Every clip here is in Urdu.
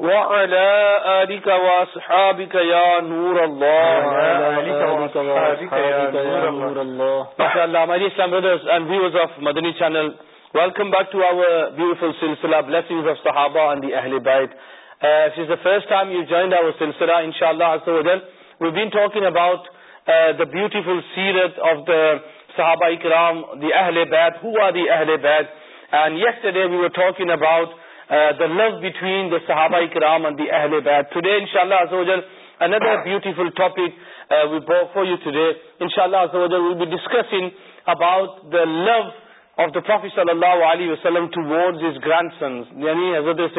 وعلى وعلى آلك آلك وأصحابك وأصحابك يا يا نور نور الله الله and and viewers of of of Madani channel welcome back to our our beautiful beautiful silsila silsila blessings Sahaba Sahaba the the the the the Bayt Bayt uh, uh, this is first time you joined inshallah we've been talking about seerat Ikram who are the کرام Bayt and yesterday we were talking about the love between the صحابائی کرام دیجر اندر beautiful topic for you today ان شاء اللہ اباؤٹ لو آف دافی صلی اللہ وسلم ٹو وار گرانڈ سن حضرت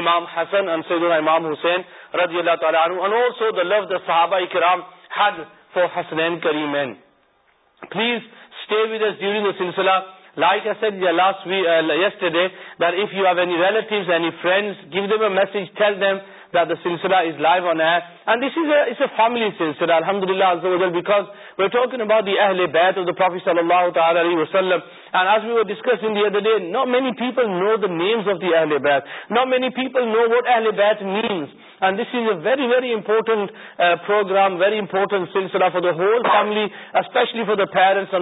امام حسن امام حسین رضی اللہ تعالیٰ کرام فور حسن پلیز ڈیورنگ بہت ہی اہل بیت اور تعالیٰ علیہ وسلم very very important programme very important سلسلہ for the whole family for the parents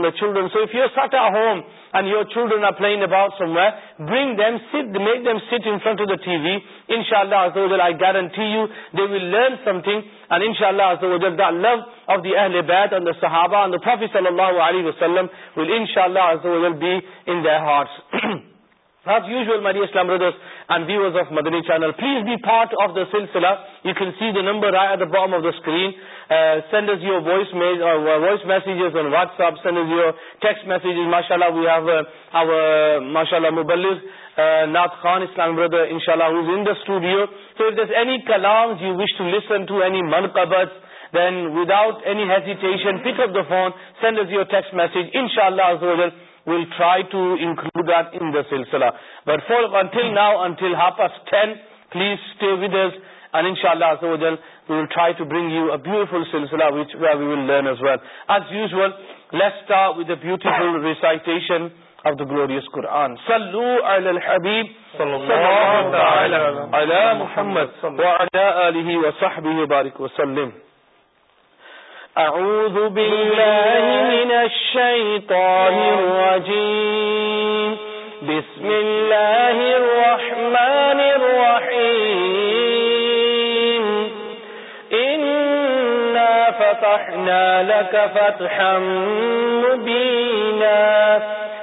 make them sit front love of دہل صلی اللہ علیہ وسلم انشاء اللہ سو دس اینی کلام you wish to لسنؤٹن pick up the phone send us your text message ان شاء اللہ ٹرائی ٹو انکلوڈ ان سلسلہ but for until now until hops please stay with us and ان شاء اللہ try to bring you beautiful سلسلہ بل ریسائٹن آف دا گلوریس قرآن سلو الحبیب الحمد علی وصحبارک وسلم أعوذ بالله من الشيطان الرجيم بسم الله اللہ وحمان و فتحنا لك فتحا مبينا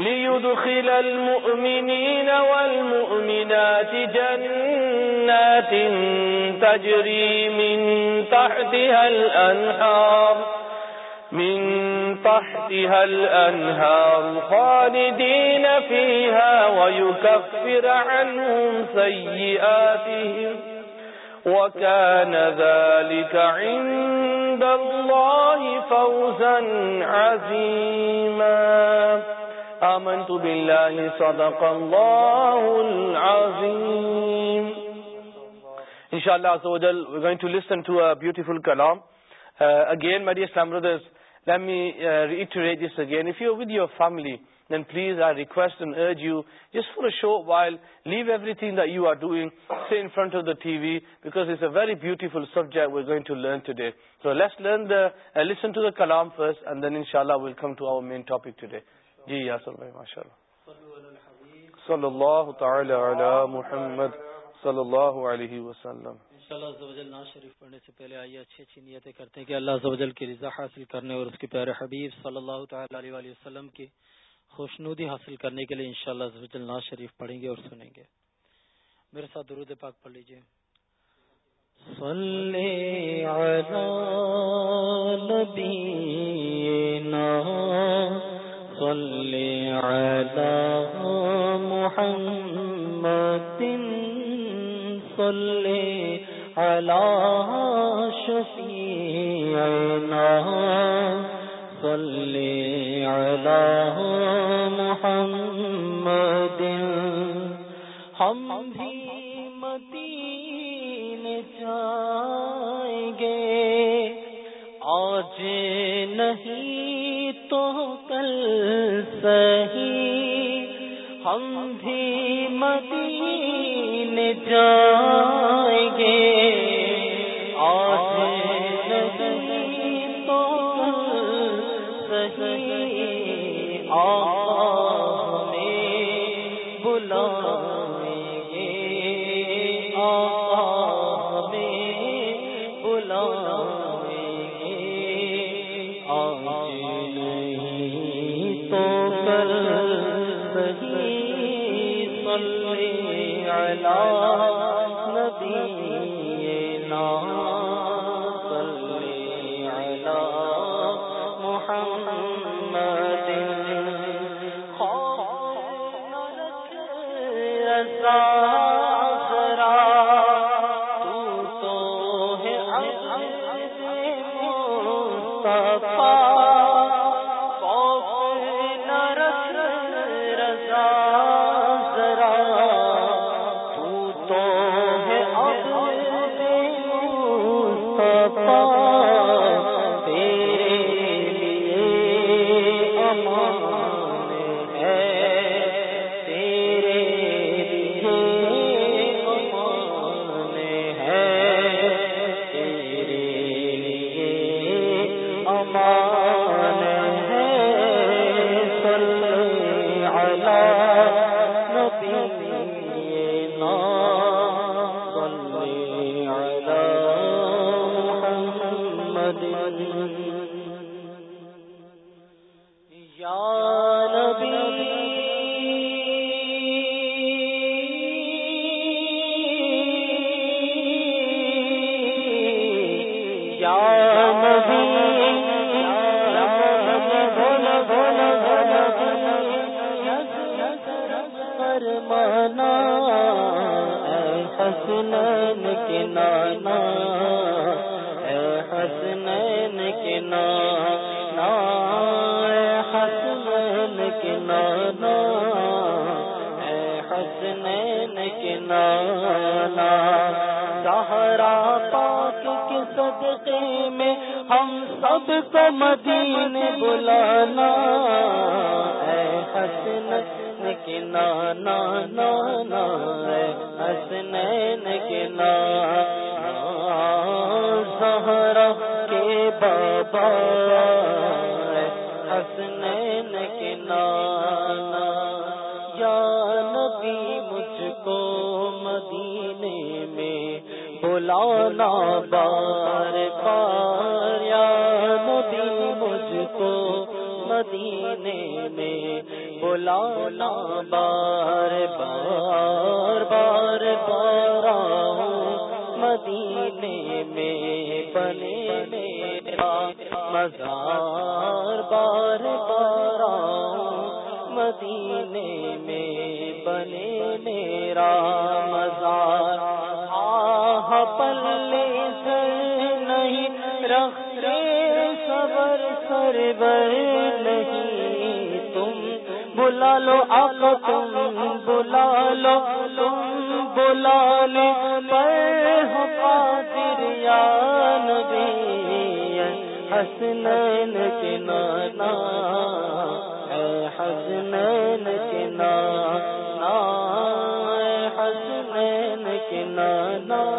ليدخل المؤمنين والمؤمنات جنات تجري من تحتها الأنهار من تحتها الأنهار خالدين فيها ويكفر عنهم سيئاتهم وكان ذلك عند الله فوزا عزيما ان شاء اللہ کلام against again family then please I request and urge you just for a show while leave everything the you are doing C in front of the T V because it's a very beautiful subject we're going to learn today so let's learn لیسٹا اللہ welcome to our main topic today جی یاسر بھائی ماشاء اللہ اللہ اللہ صلی صلی تعالی علی محمد علیہ وسلم ناز شریف پڑھنے سے پہلے آئیے اچھی اچھی نیتیں کرتے ہیں کہ اللہ کی رضا حاصل کرنے اور اس کے پیارے حبیب صلی اللہ تعالی علیہ وسلم کی خوشنودی حاصل کرنے کے لیے شاء اللہ شریف پڑھیں گے اور سنیں گے میرے ساتھ درود پاک پڑھ لیجیے محمد لو ہم لو ہم محمد ہم بھی مدین جائیں گے آج نہیں تو کل سہی ہم بھی مدینے جائیں گے آس سہرا پاک کے صدقے میں ہم سب کو بلانا اے سمین کے نانا نانا اے نا کے نا سہرا کے بابا ن بار بار مودی مجھ کو مدینے میں بلا بار بار بار بار مدینے میں بنے میرا مزہ نہیں تم بلا لو آپ تم بلا لو تم بلا لو بھائی ہسنین ہس نین ہس نینا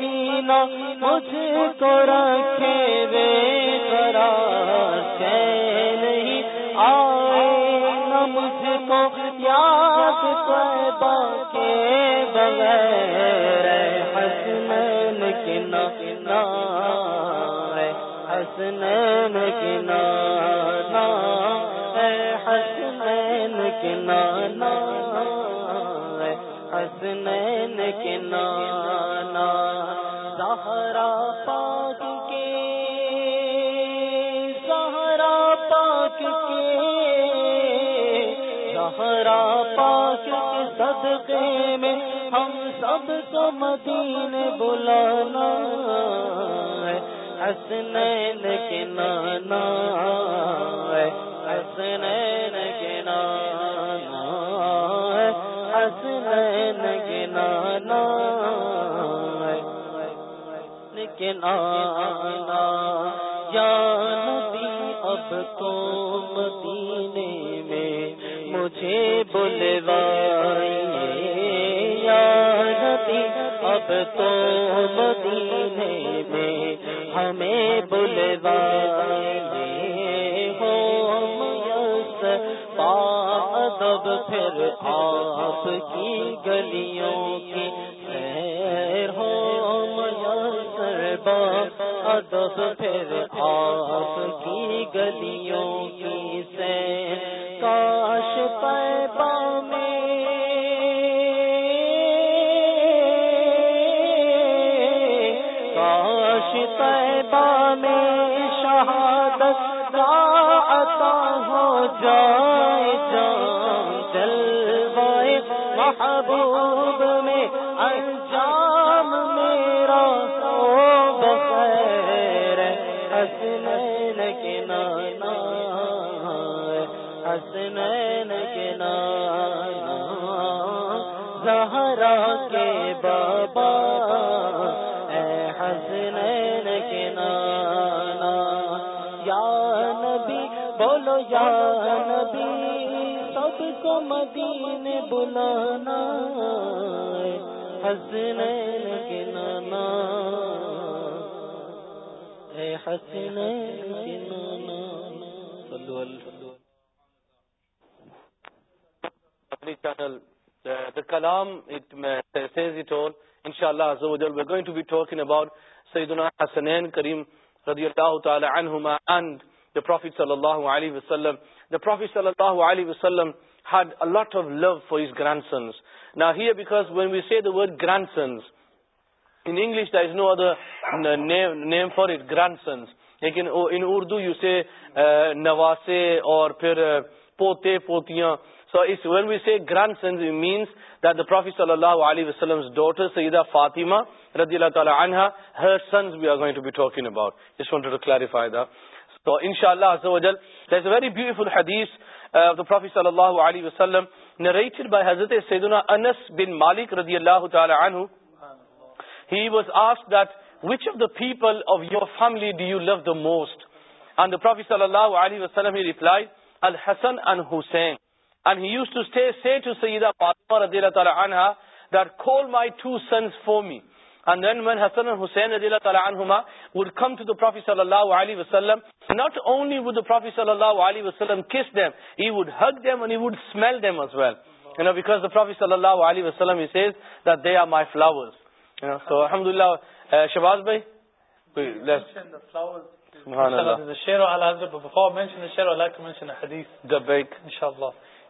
مدینہ مجھ کو رکھے تھرا چین نہ مجھ کو یاد کے کے بغیر حسنین یادے بگ ہس نین ہس نینا ہس نین ہس نینا سہارا پاک کے سہارا پاک کے سہارا پاک صدقے میں ہم سب سم بولنا اس نینگ حسنین کے نانا کے نانا یا نبی اب تو مدینے میں مجھے بلوائیے یا نبی اب تو مدینے میں ہمیں بلوائیے ہو پھر آپ کی گلیوں کی خیر ہو با ادب پھر خاص کی گلیوں کی سے کاش میں حسنین کے نیا زہرا کے بابا اے حسنین کے نانا یا نبی بولو یا نبی سب کو مدین بلانا حسنین کے نانا اے حسنین نیم فارینڈ سنس لیکن اور گرانڈ سنز مینس پروفیس صلی اللہ علیہ وسلم فاطمہ صلی اللہ علیہ الحسن الحمد اللہ شہباز بھائی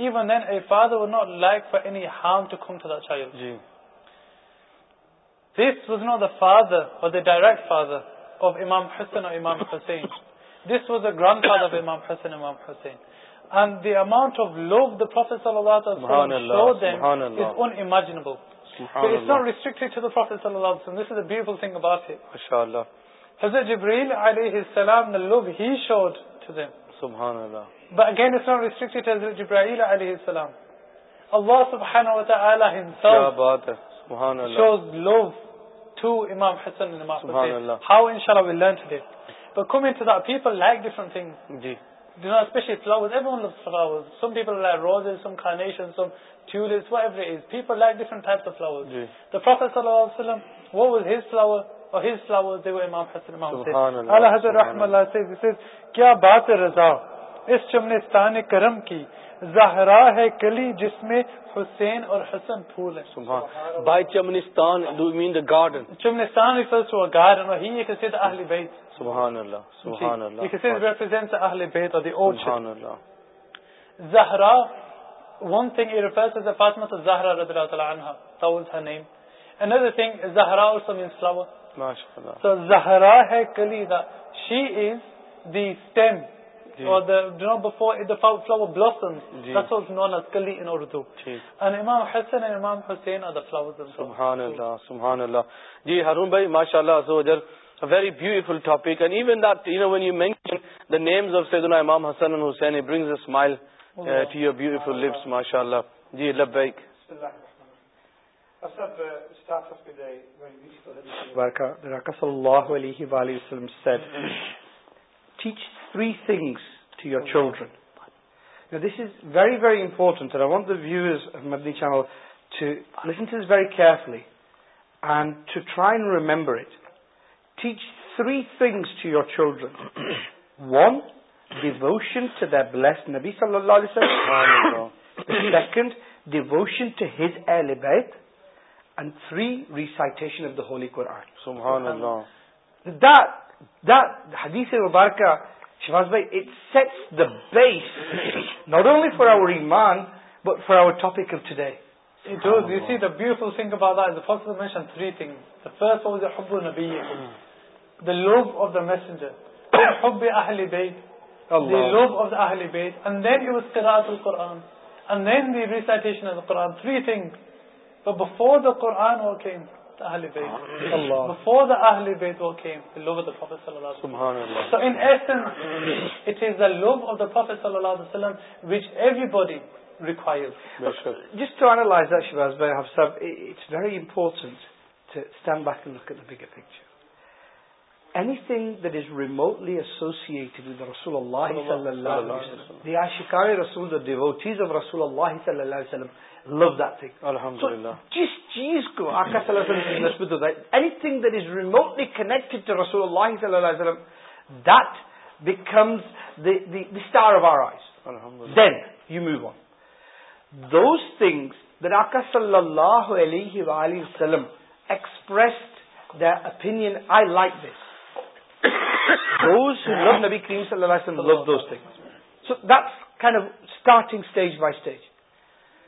even then a فاد not like not the father اور ڈائریکٹ فادر آف امام حسین اور امام حسین دا گرانڈ فادر حسین امام حسین اینڈ دی اماؤنٹ آف لوگ دافیسرز نوٹر سبحان اللہ But again it's not restricted to Hazrat Jibreel alayhi salam Allah subhanahu wa ta'ala himself Kya baat hai Subhan Allah Shows love to Imam Hassan and Imam Hussain How inshallah we learn today But come into that people like different things Ji You know, especially flowers, everyone loves flowers. Some people like roses, some carnations, some tulips, whatever it is. People like different types of flowers. Yes. The Prophet ﷺ, what was his flower? اور ہی اسلام بولتے ہوئے امام حسن امام سے اللہ حضر رحم اللہ سے کیا بات رضا اس چمنستان کرم کی زہرا ہے کلی جس میں حسین اور حسن پھول ہے بائی چمنستان دو مین دا گارڈن چمنستان ریفرز ٹو ا گارڈن اور ہی سید اہل بیت سبحان اللہ جی، سبحان اللہ ایک سید اہل بیت اور دی اوچ سبحان اللہ Zahra one thing it refers is Fatima Zahra رضی اللہ تعالی عنہ تاوز ہر نیم another thing زہرا اور سم ان جی ہر بھائی ٹاپک امام حسن لاشا اللہ جی لو بیک رقص اللہ علیہس to your children this is very very important سروزنس very carefully and to try remember it teach three things to your children one the ووشن to the bills نبی صلی اللہ علیہ دی ووشن ٹو ہج این ب شاس بھائی not only for but for our ٹاپکری the love of the messenger then the ریسائکل لوب آف دافیس جس ٹوائز شیواز بھائی امپورٹنٹلی لو دلّہ جس چیز کو open I like this of starting stage by stage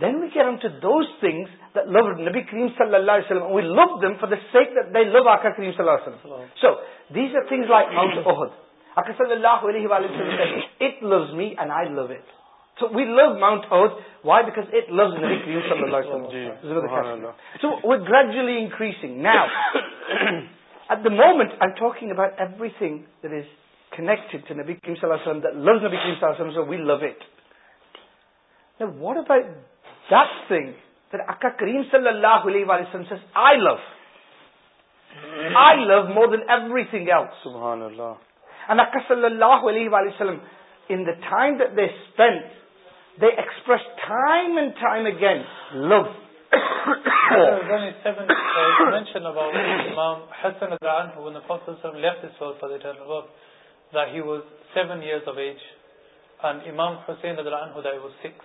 then we came to دوس لو نبی کریم صلی اللہ علیہ وسلم کریم صلی اللہ وسلم سو دیز لائک وائیز اللہ gradually increasing now at the moment I talking everything connect to نبی کریم صلی اللہ علام د لز نبی کریم صلیم so we love it what اک کریم صلی اللہ علیہ دین ایوری تھنگ اک صلی اللہ in they spend they express again love he امام حسین سکس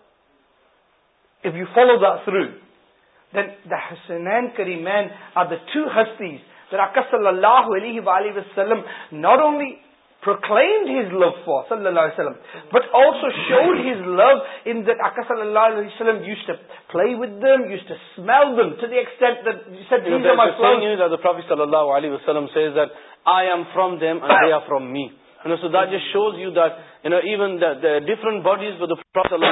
ناٹنڈ فار صلی اللہ علیہ وسلم بٹ آلسو شورز لو دکس صلی اللہ علیہ وسلم می نیم آف صلی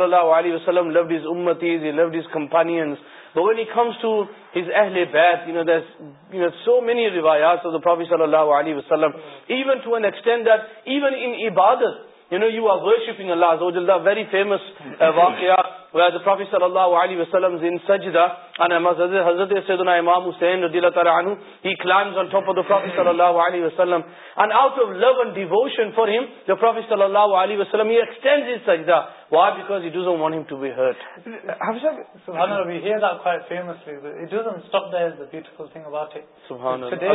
اللہ علیہ وسلم لوز امتز کمپانیت you know, you are worshipping Allah Azza wa Jalla. Very famous uh, waqia where the Prophet Sallallahu Alaihi Wasallam is in sajda and Hazrat Sayyiduna Imam Hussain radiallahu ta'ala anhu, he climbs on top of the Prophet Sallallahu Alaihi Wasallam and out of love and devotion for him, the Prophet Sallallahu Alaihi Wasallam, he extends his sajda. Why? Because he doesn't want him to be hurt. Subhanallah, we hear that quite famously, but it doesn't stop there is the beautiful thing about it. Subhanallah. Today,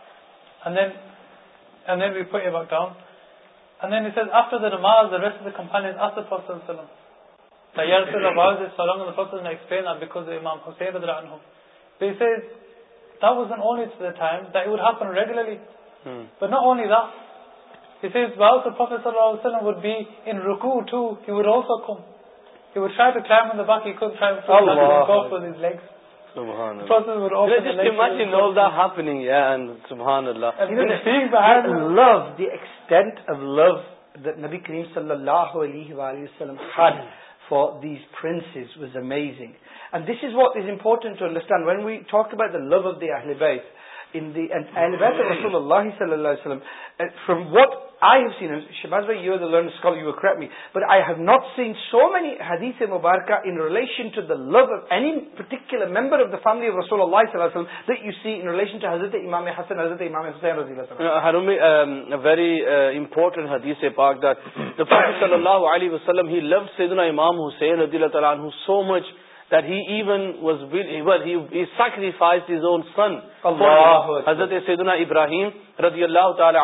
and then and then we put it back down. And then he says after the namaz, the rest of the companions asked the Prophet Sallallahu Alaihi Wasallam. Ya Rasulullah, so long and the Prophet didn't explain that because of Imam Hussein But he says that wasn't only to the time that it would happen regularly. Hmm. But not only that. He says whilst the Prophet Sallallahu would be in ruku too, he would also come. He would try to climb on the back, he could try to go for his legs. نبی کریم صلی اللہ خالی for these was amaze this what is important to understand when we talk love of دہلی بیس اللہ وسلم فرام وٹ حرمام حسن حضرت حسین حسین حضرت سید ابراہیم رضی اللہ صلی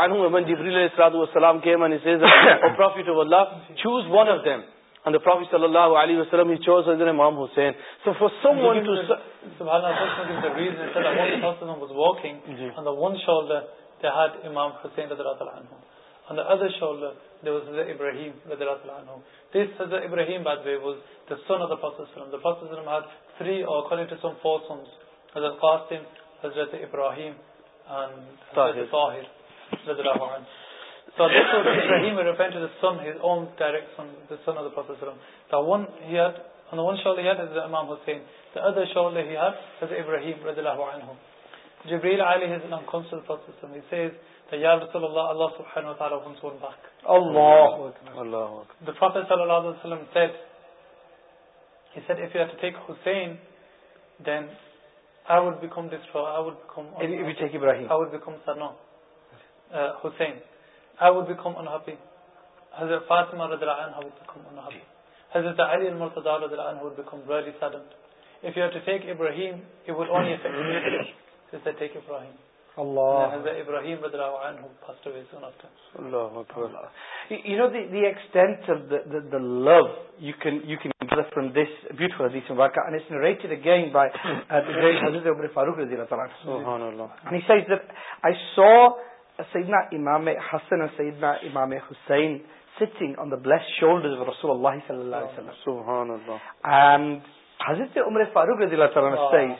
اللہ علیہ وسلم حسین ابراہیم حضرت ابراہیم ابراہیم یا رسول اللہ اللہ سبحانہ وتعالی ہم سور باک اللہ اکبر the Prophet صلی اللہ علیہ وسلم said he said if you had to take Hussein then I would become this I would become if, if you take Ibrahim I would become Sanon uh, Hussein I would become unhappy Hazrat Fatima رضی اللہ عنہ would become unhappy Hazrat Ali المرتضی رضی اللہ عنہ would become really saddened if you had to take Ibrahim it would only affect you he said take Ibrahim اللہ فاروق آئی سو سیدنا امام حسن سیدنا امام حسین سچنگ آن دا بلیک شولڈر حضرت عمر فاروق رضی اللہ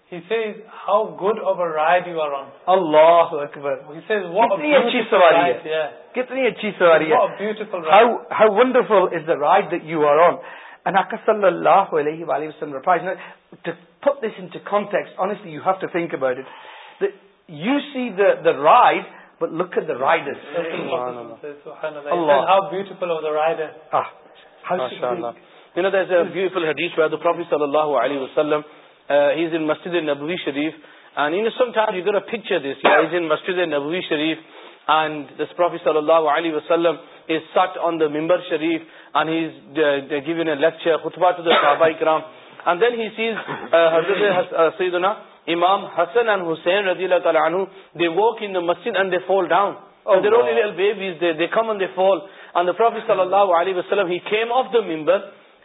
رائڈ اچھی سواری کتنی اچھی سواری ہے رائٹ یو آر آن صلی اللہ to contact you have to think about اٹو see the the right look the right is ہاؤٹ صلی اللہ وسلم امام حسن حسین رضی اللہ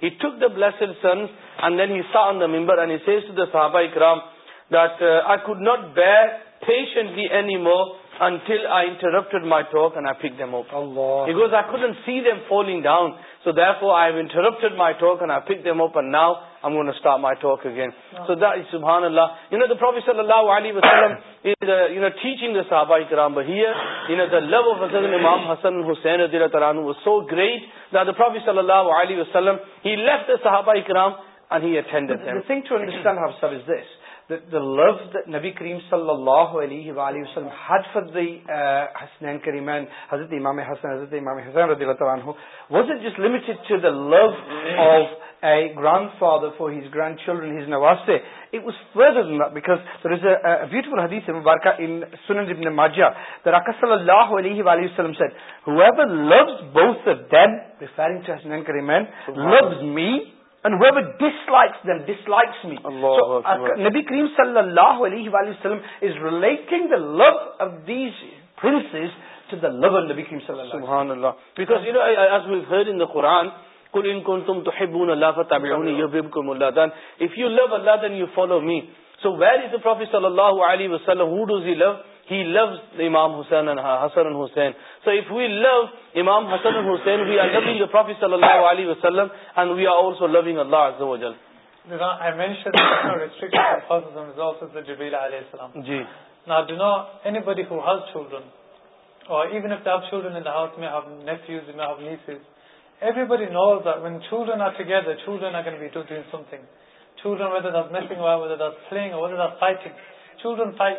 ہٹ ٹک the blessed sons and then سا in the member N C to the سا بائیگر that I could not be patient ای اینیم until I interrupted my talk and I picked them up. Allah. Because I couldn't see them falling down. So therefore I have interrupted my talk and I picked them up and now I'm going to start my talk again. Oh. So that is subhanallah. You know the Prophet sallallahu alayhi wa sallam is uh, you know, teaching the sahaba ikram. But here, you know, the love of Hazrat Imam Hassan Hussain radiallahu ta'ala was so great that the Prophet sallallahu alayhi wa sallam, he left the sahaba ikram and he attended the, them. The thing to understand, Hafsar, is this. لفظ نبی کریم صلی اللہ علیہ and this this likes likes them me نبی کریم صلی اللہ علیہ وسلم is relating the love of these in he loves Imam Hussain and Hassan and Hussein. So if we love Imam Hassan and Hussein, we are loving the Prophet sallallahu alayhi wa sallam and we are also loving Allah azza wa jal. I mentioned that no restriction of Hassan is also the Jibreel alayhi salam. Now do not anybody who has children or even if they have children in the house may have nephews, may have nieces everybody knows that when children are together children are going to be doing something. Children whether that's messing around, whether that's playing or whether that's fighting. Children fight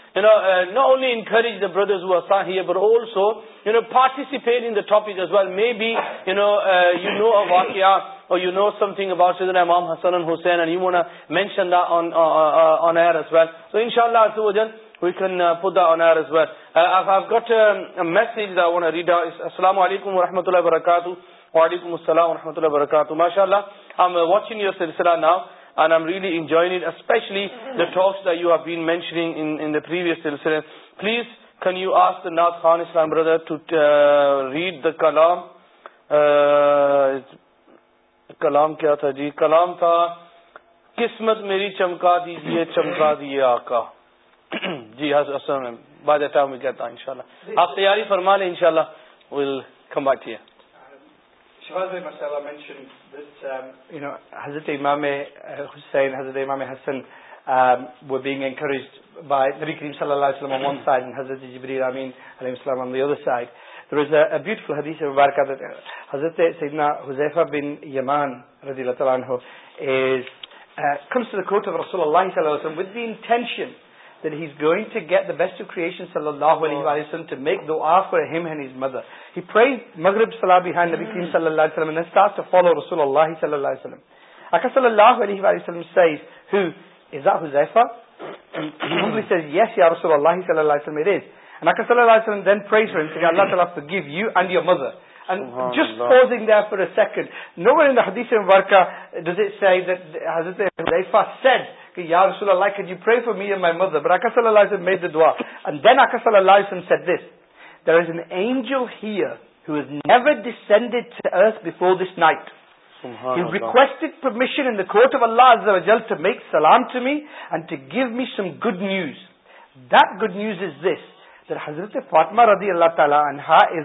السلام علیکم و رحمۃ اللہ وبرکاتہ وعلیکم السلام و رحمۃ اللہ وبرکاتہ ماشاء اللہ واچنگ یو سرسلہ نا پلیز نا ریڈ دا کلام کلام کیا تھا جی کلام کا قسمت میری چمکا دیے چمکا دیے آ کا جیسا بات جاتا ہے کہ آپ تیاری فرما لیں ان شاء اللہ کمباکیے Um, حضرت امام uh, حسین حضرت حسن um, صلی اللہ حضرت uh, حضرت حذیفہ بن یمان رضی اللہ تعالیٰ that he's going to get the best of creation sallallahu alayhi wa sallam to make dua for him and his mother. He prays Maghrib salah behind Nabi Kareem sallallahu alayhi wa sallam and then starts to follow Rasulullah sallallahu alayhi wa sallam. Aka sallallahu alayhi wa sallam says, who? Is that Huzaifa? He humbly says, yes, ya Rasulullah sallallahu alayhi wa sallam, it is. And Aka sallallahu alayhi wa sallam then prays for him, saying, Allah sallallahu forgive you and your mother. And just pausing there for a second, nowhere in the hadith of Mubarakah does it say that Hazrat Huzaifa said, کہ یا رضی اللہ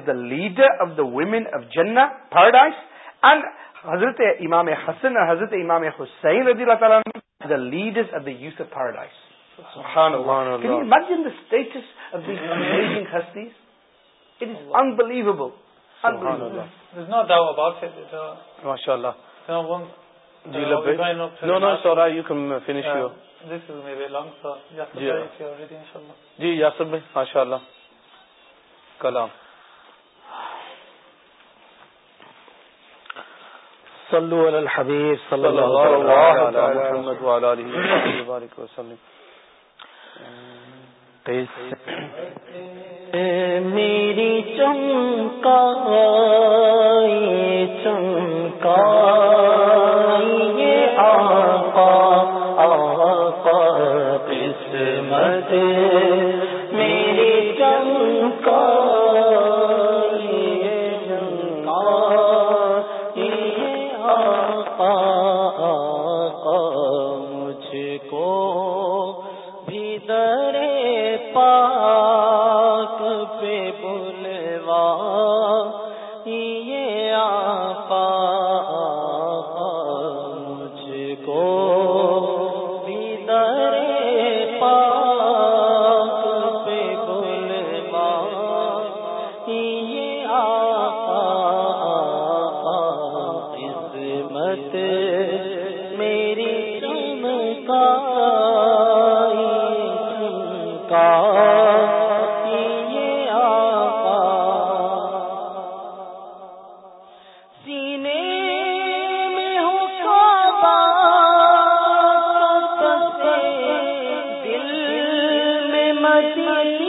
تعالیزر ویمین آف جنا تھرس اینڈ حضرت امام حسن حضرت امام حسین رضی اللہ تعالیٰ دا لیڈرز آف دا یوسفائس بٹ دا اسٹیٹس انبلیوبل ماشاء اللہ جیش یوز جی یاسف بھائی ماشاء اللہ کلام صلو علی الحبیب صلی اللہ علیہ علیہ محمد وعلی وسلم میری چمکا چمکا آقا آقا قسمت آئیے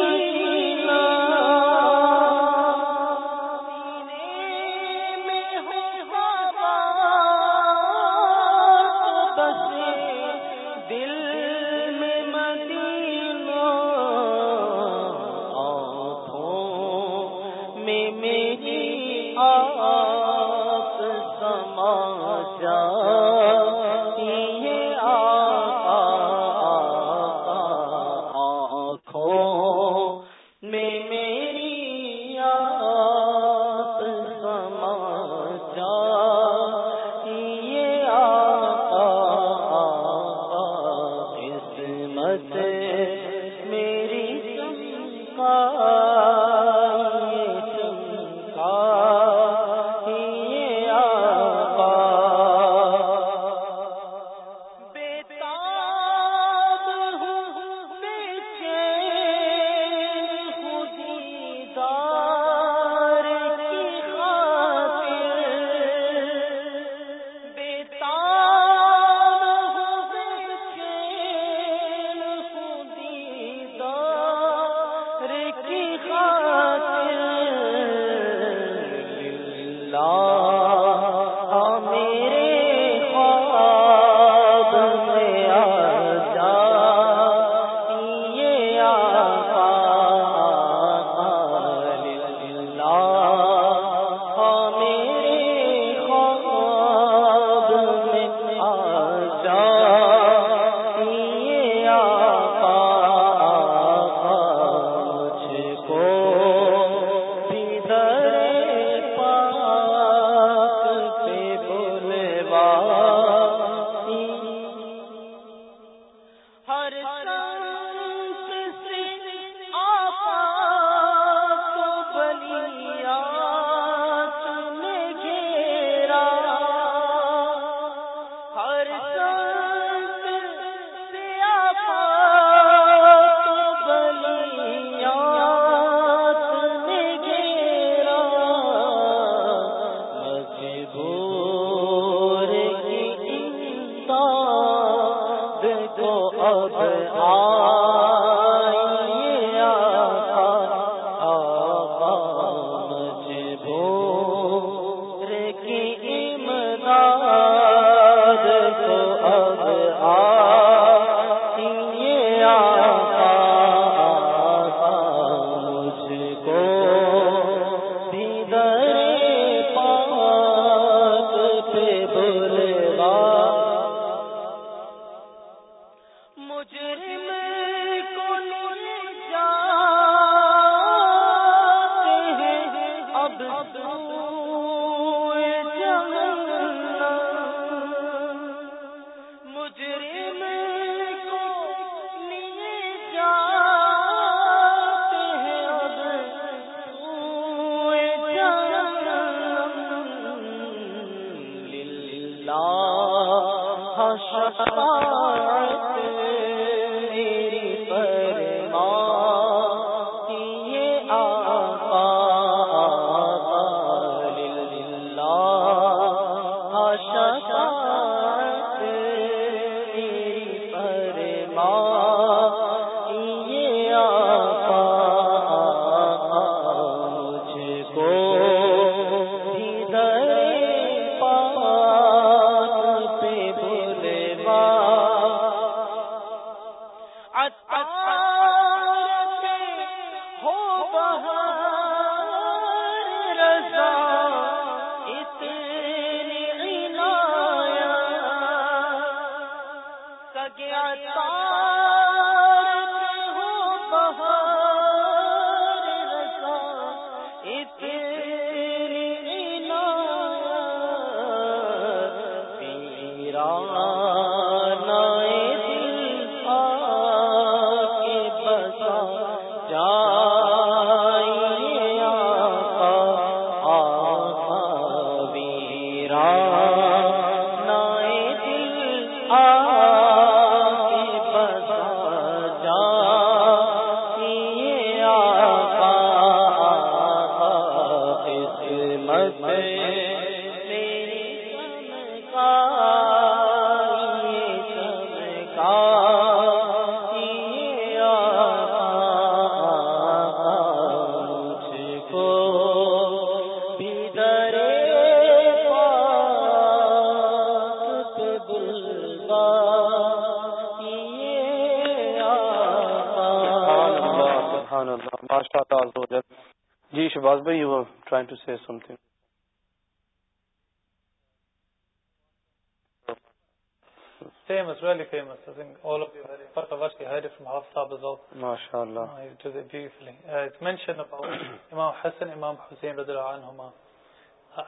mention about Imam Hassan, Imam Hussein anhuma.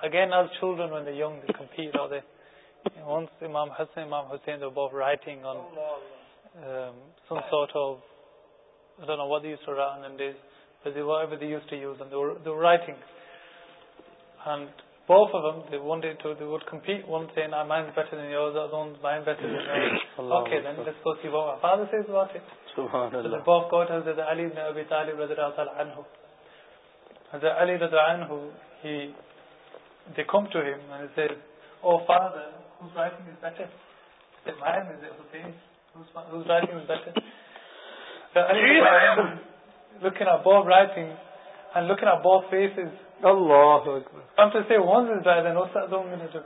Again, as children, when they're young, they compete, or they, once Imam Hassan, Imam Hussein, they were both writing on um, some sort of, I don't know what they used to write on them days, but they, whatever they used to use, and they were, they were writing. And both of them, they wanted to, they would compete, one saying, ah, mine's better than yours, the other one's mine better than yours. okay, then let's go see what my father says about it. سبحان اللہ the book called Hazrat Ali ibn Abi Talib radhiyallahu anhu Hazrat Ali radhiyallahu anhu he they come to him and they said oh father whose writing is better the mine is it okay whose, whose writing is better so Ali looking at both writing and looking at both faces Allah Akbar come to say one is better than what's that going to do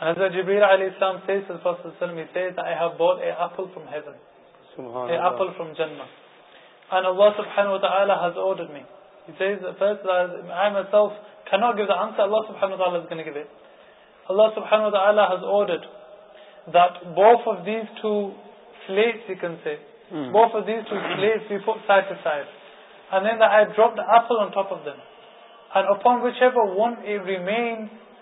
Hazrat Jibreel alayhi salam says to the Prophet Sallallahu Alaihi Wasallam, he says, I have bought an apple from heaven. An apple from Jannah. And Allah Subhanahu Wa Ta'ala has ordered me. He says, the first I myself cannot give the answer, Allah Subhanahu Wa Ta'ala is going to give it. Allah Subhanahu Wa Ta'ala has ordered that both of these two slates, you can say, mm. both of these two slates we put side to side. And then that I dropped the apple on top of them. And upon whichever one it remains,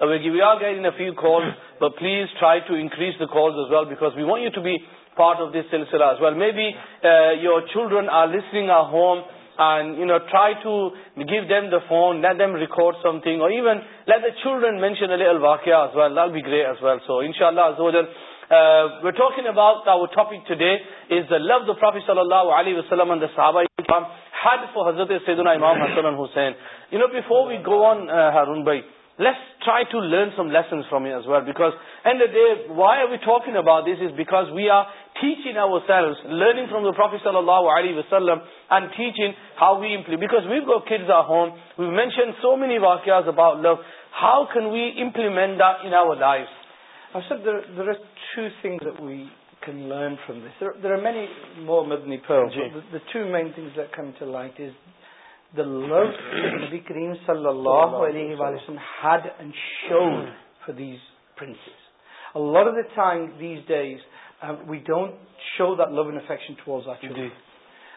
few call but please try to increase دال آف دس سلسلہ as well maybe your children are listening a home you know try to give them the phone let them record something later today لفظ صلی اللہ علیہ وسلم by try to learn some lesson why are you talk انٹس because we are teach in لرنیگل ٹھیچ انیمپلی because we go cut the home we mention so many walks about love how can we implement life love کریم صلی اللہ علیہ had and sure for these princes we don't show the love affection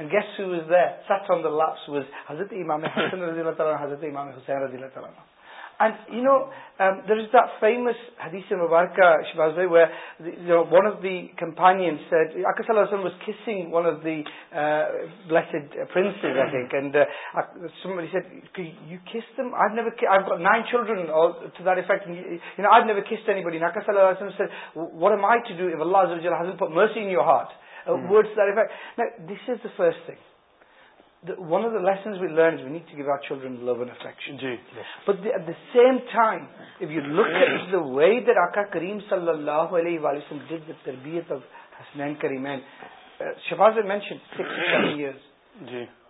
And guess who was there? Sat on the laps was Hazrat Imam Hussain رضي الله تعالى عنه Hazrat Imam Hussain رضي الله تعالى And you know, um, there is that famous Hadith in Mubarakah, Shibazwe, where the, you know, one of the companions said, Akka was kissing one of the uh, blessed princes, I think, and uh, somebody said, could you kiss them? I've never ki I've got nine children or to that effect, and you, you know, I've never kissed anybody. And Akka said, what am I to do if Allah hasn't put mercy in your heart? This is the فرسٹر صلی اللہ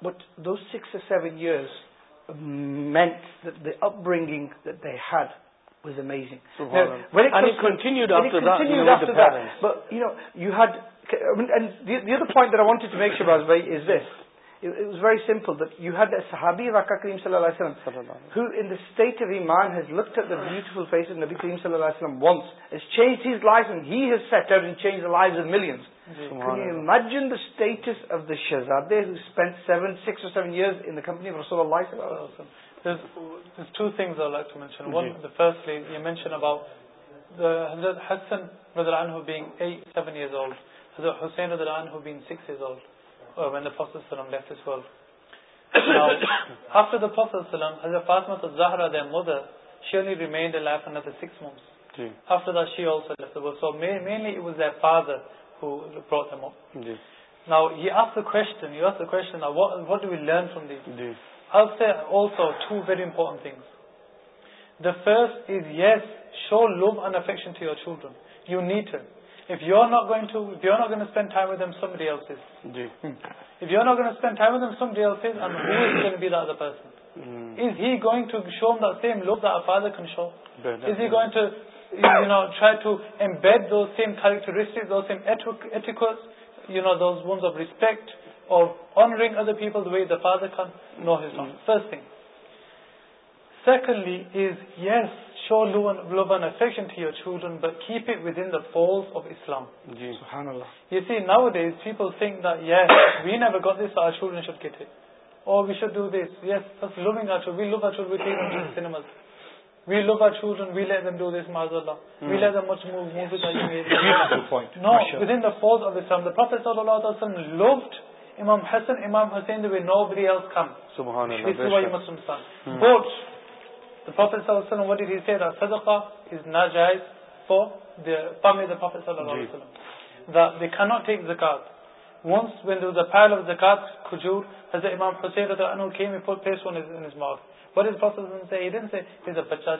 but six seven year اپنگنگ had you know you had point one is this is very simple that you had ابھی وکا کریم صلی اللہ علام وی مان ہی بھل پیس نبی کریم صلی اللہ علیہ وسلم ونس چینج لائف سیٹرڈ status of the Shahzad mother Shiv you ریم سکس منتھسر وز داد what we learn from دیسو two very important things the first is yes show لومشن to you are children you need if you are not going to آرگن اسپینڈ ہائی ود دم سم ریئلسپینڈ سم ریئلسنگ to show the same look the فاز and show is he going to know try to embed same to ریسٹرس آف ریسپیکٹ اور پیپلز ویز د فاز and no has nothing secondly is yes show love, and affection to your children but keep it within the folds of Islam. Ji, subhanallah. You see, nowadays people think that, yes, we never got this, our children should get it. Or we should do this. Yes, that's loving our children. We love our children, we take them to the cinemas. We love our children, we let them do this, mazallah. Mm. We let them watch movies yes. that you made. Beautiful point. No, sure. within the folds of Islam. The Prophet loved Imam Hassan, Imam Hussein the way nobody else can. Subhanallah. This is why you Muslim son. Mm. But, بچا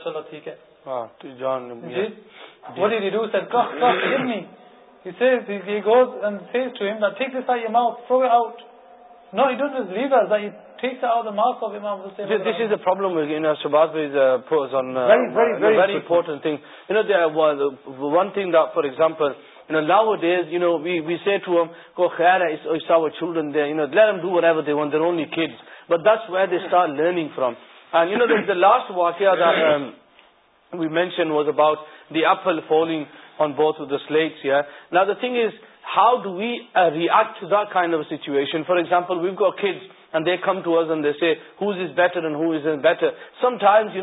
چلو ٹھیک ہے فار ایگارنگ فرمو د اس د لاسٹ واکنشن والوئنگ how do we ریاٹ داڈ session for example we گو کس and they come to this بیٹرو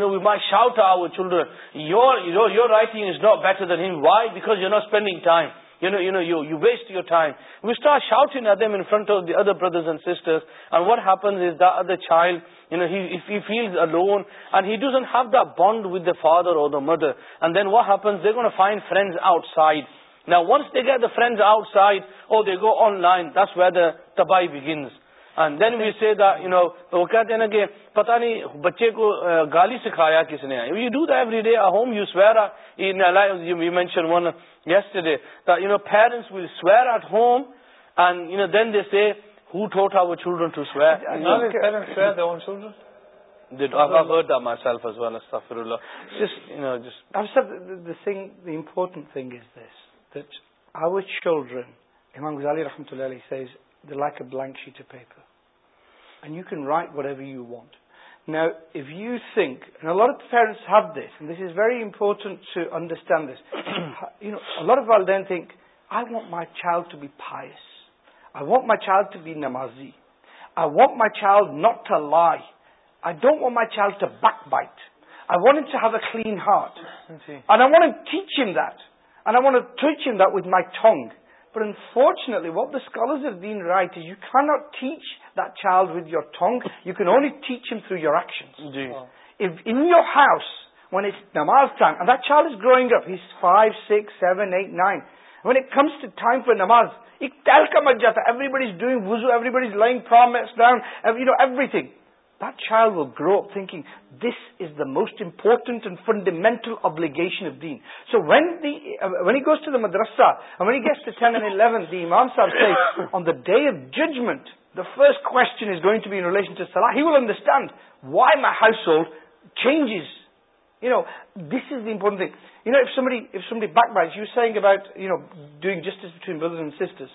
we my shout children your your right not better then why because you نا spend time you know you you waste your time wait are shout of ددر brothers and sisters and witness other child you نیف he feels alone and hate the bond with father اور mother and then witness they got find friends outside Now once they get the friends outside or they go online, that's where the tabai begins. And then we say that, you know, وہ کہتے ہیں نا کہ پتہ نہیں بچے کو گالی سکھایا کس نے you do the every day home you swear you mention one yesterday you know parents will swear at home and you know then they say who taught our children to swear? You know, parents swear their own children? Did, I've, I've heard that myself as well, astaghfirullah. Just, you know, just... I've said the, the thing, the important thing is this. چلڈرنگ والی رحمتہ اللہ this this is very important understand well think I want my child to be pious I want my child to be نازی I want my child not a لائی I don't want my child bite I want a clean heart I want touch N the why ٹھونگ but unfortunately واف the scholars is then right you can not teach دال with your thing you can only teach them through your action if in your house when it نماز دال is growing up five six seven eight nine when it comes to time for نماز اک ٹیل کا مجھاتا ایوری بڑی ڈوئنگ وژ ایوی بڑی learning from you know everything ش گروکیگ this is the most important and fundamental obligation سونی گوسا day of جڈمنٹنز understand why my so چینجزنگ justice between brothers sister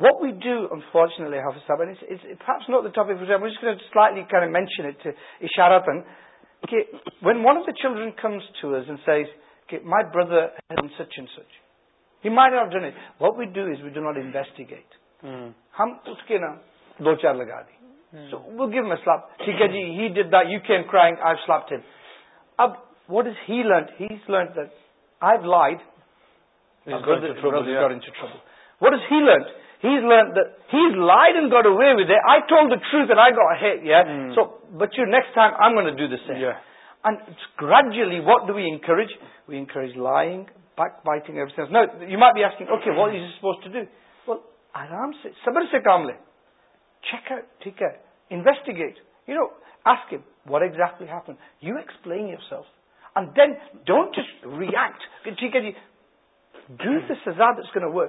what we do unfortunately کریں مینشن اشارہ when one of the children comes to size my brother what we do is we not instigate ہم اس کے نام دو چار لگا دیں وی گیو میلپ ٹھیک ہے جی dead the you can crime I اب what is he learn learnt what is he he lied God a way gradually what ڈوکریج آرام سے کام لے چیک ٹھیک ہے انویسٹیگیٹ یو نو ایس کن وٹ ایگزن یو ایکسپلین یوس and then don't you react جی زیادہ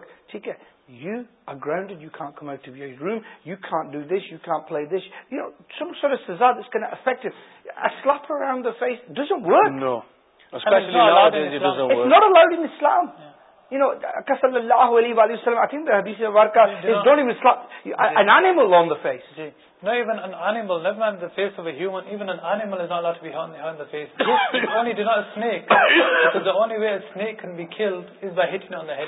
you are grounded. You can't come out of your room. You can't do this. You can't play this. You know, some sort of cesar that's going to affect him. A slap around the face doesn't work. No. Especially nowadays, it doesn't work. It's not allowed in Islam. You know, sallallahu alayhi wa I think the hadith of Barakah is not even slap an animal on the face. Not even an animal, never mind the face of a human, even an animal is not allowed to be hit on the face. only do not a snake, because the only way a snake can be killed is by hitting on the head.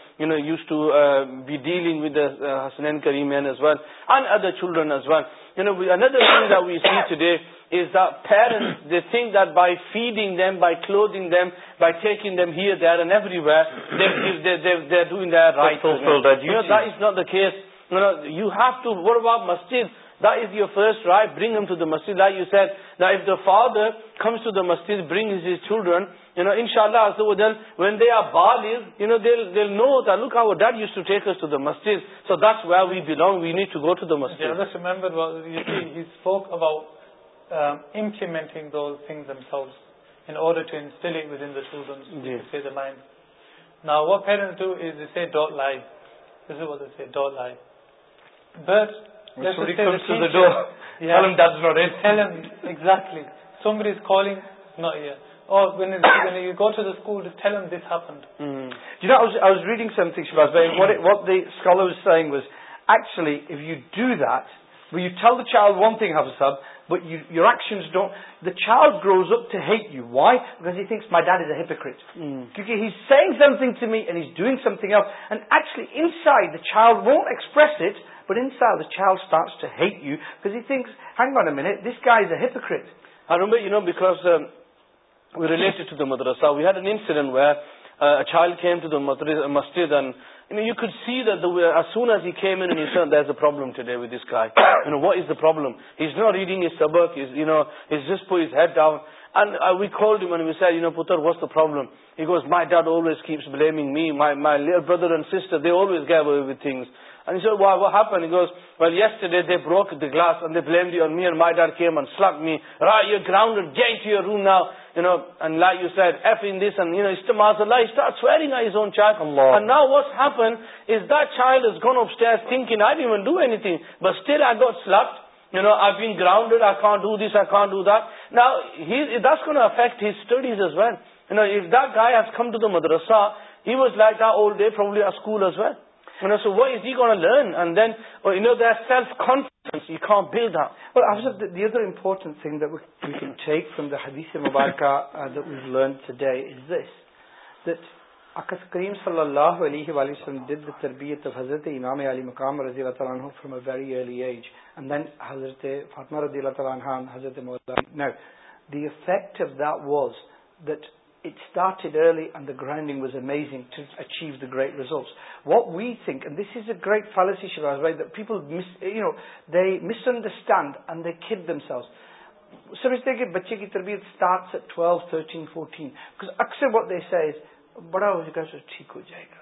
Used to be dealing with کری مین as one and other children as wonder we today thing دائی feeding them by kilo them بائیم here then everywhere you ہید the is your first right bring Masjid father comes to the مست چلڈرن شاید اباؤٹ لائک لائک جناب reading something what this language actually where you tell the child one thing, have a sub, but you, your actions don't. The child grows up to hate you. Why? Because he thinks my dad is a hypocrite. Mm. He's saying something to me and he's doing something else. And actually, inside, the child won't express it, but inside, the child starts to hate you because he thinks, hang on a minute, this guy is a hypocrite. I remember, you know, because um, we related to the madrasa, we had an incident where uh, a child came to the madrasa, masjid and you could see دونس what is problem is not reading is سبز نوز جس پوئ stood آؤن we called was the problems blaming my my brother and sister they always give things glass and ground room now no you sight نا واٹنٹ I do egg but still I got silk you know, I've been grounded, I can't do this, I can't do that. Now, he, that's going to affect his studies as well. You know, if that guy has come to the madrasa, he was like that all day, probably at school as well. You know, so what is he going to learn? And then, well, you know, there's self-confidence, you can't build that. Well, Afzal, the, the other important thing that we, we can take from the hadith of Mubarakah uh, that we've learned today is this, that اکس کریم صلی اللہ علیہ وآلہ وسلم did the تربیت of حضرت امام علی مقام رضی اللہ تعالیٰ عنہ from a very early age and then حضرت فاطمہ رضی اللہ تعالیٰ عنہ and حضرت مولا now the effect of that was that it started early and the grinding was amazing to achieve the great results what we think and this is a great fallacy Shiraz right that people mis you know they misunderstand and they kid themselves سمجھتے ہیں کہ بچے کی تربیت starts at 12, 13, 14 because اکثر what they say is بڑا ہو جائے سو ٹھیک ہو جائے گا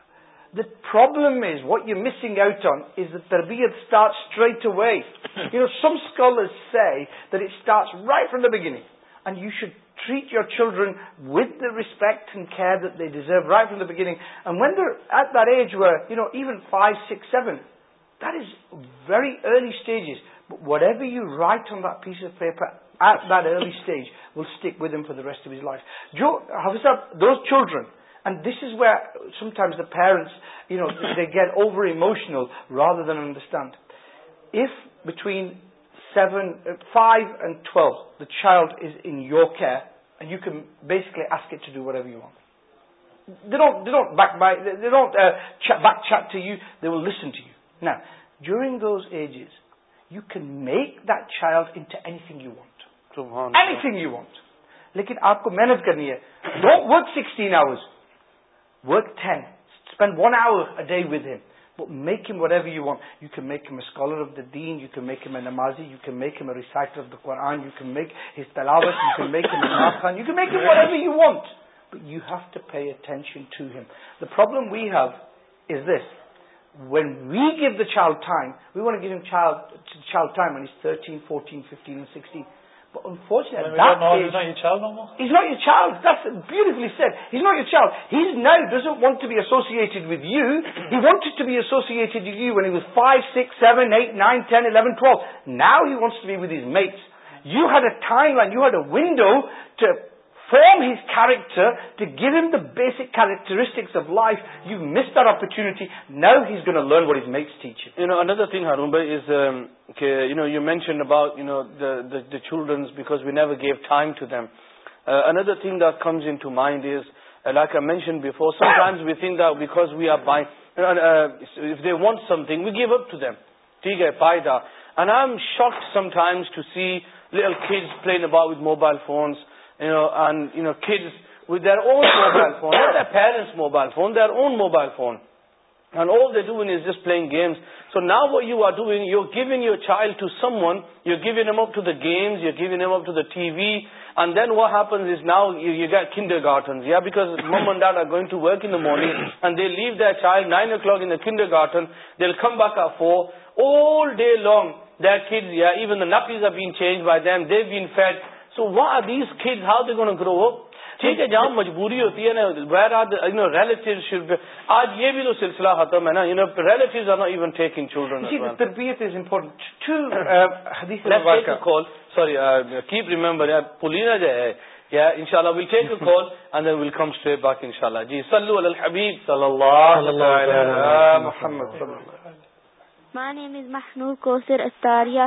the problem is what you missing out on is the تربیت start straight way you know some that it start right from the beginning and you should treat your children with the respect and care that they deserve right from the beginning when there at the age where you know even five six seven that is very early stage is whatever you write from the piece of paper at early stage will stick with for the rest of his life جو those children and this is where sometimes the parents you know they get over emotional rather than understand if between seven five and twelve the child is in key بیسکلیورٹ they don't but they will listen to you نا during this age is you can make the child anything you want any thing you want لیکن آپ کو محنت کرنی ہے no work sixteen hours work then spend one hour day with him make him whatever you want you کییکالر of the then you Q make him a نمازی you can a recite of the you کیز تلاوت یو ہیشن problem we have is this when we give the child تھائن وی ونٹ گیو شالٹین فورٹین سکسٹین چالی associated with you he want be ایسوس five six seven eight nine ten eleven twelve ناؤنٹس میٹ یو ہیڈ اٹھائیڈ یو ہیڈ ا ونڈو ٹ form his to give the basic characteristics opportunities makes you نور thing you mention about you know childrens we never give time to them another thing the comes انائنڈ us like mentions we thing we are they want something we give up to them ٹھیک ہے پائے the short sometimes cell played about with mobile phones parents mobile phone on mobile phone this playing so now you are doing you over child to someone you give them up to the games you give to T V then واٹنس now kindergarten going to work in morning and they leave the child nine o'clock in kinder gardening by fat so how they grow ٹھیک ہے جہاں مجبوری ہوتی ہے نا آج یہ بھی تو سلسلہ ختم ہے نا you know are even taking children تربیت از امپورٹنٹ سوری کیپ السلام علیکم و رحمۃ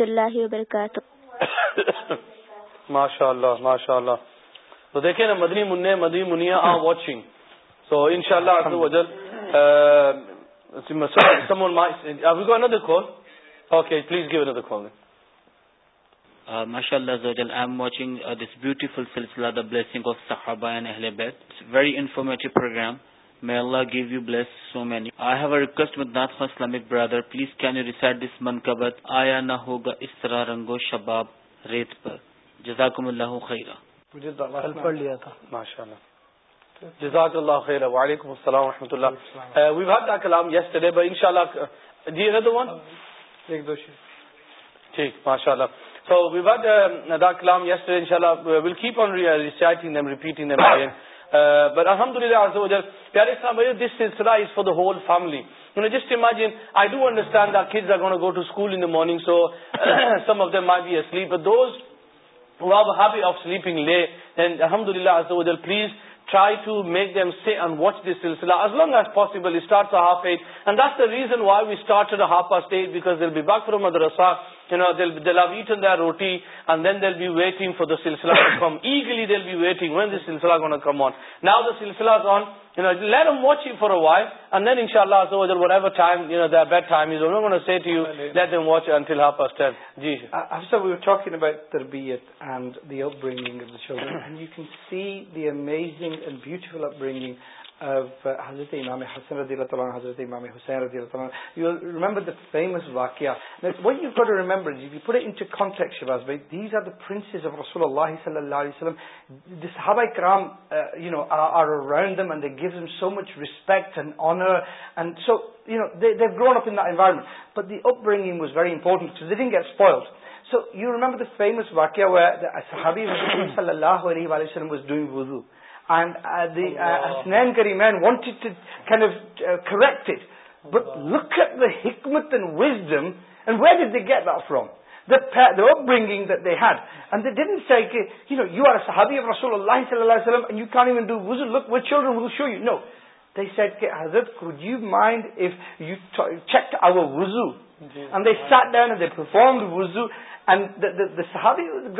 اللہ وبرکاتہ ماشاء اللہ ماشاء اللہ تو دیکھے نا مدنی مدنی پلیز گیو دکھو گے Uh, uh, ماشاء اللہ informative please can you recite آیا نہ ہوگا اس طرح رنگ و شباب ریت پر جزاک اللہ خیرہ کر لیا تھا please try to make them watch this سلسلہ you know they'll they'll have eaten their roti and then they'll be waiting for the silsila to come eagerly they'll be waiting when the silsila going to come on now the silsila is on you know let them watch it for a while and then inshallah so whatever time you know their bedtime is i'm not going to say to you let them watch until half past 10 ji after we were talking about tarbiyat and the upbringing of the children and you can see the amazing and beautiful upbringing حضرت امام حسن رضی اللہ تعالیٰ حضرت امام حسین رضی اللہ تعالیٰ you you remember the famous واقعہ they gave so much respect and honour and so you remember and uh, the Hasnain uh, Kareemain wanted to kind of uh, correct it. But Allah. look at the hikmat and wisdom, and where did they get that from? The, the upbringing that they had. And they didn't say, you know, you are a sahabi of Rasulullah and you can't even do wuzu, look, we're children, we'll show you. No. They said, Hazrat, could you mind if you checked our wuzu? And they sat down and they performed wuzu, حلی رضیٹرسٹ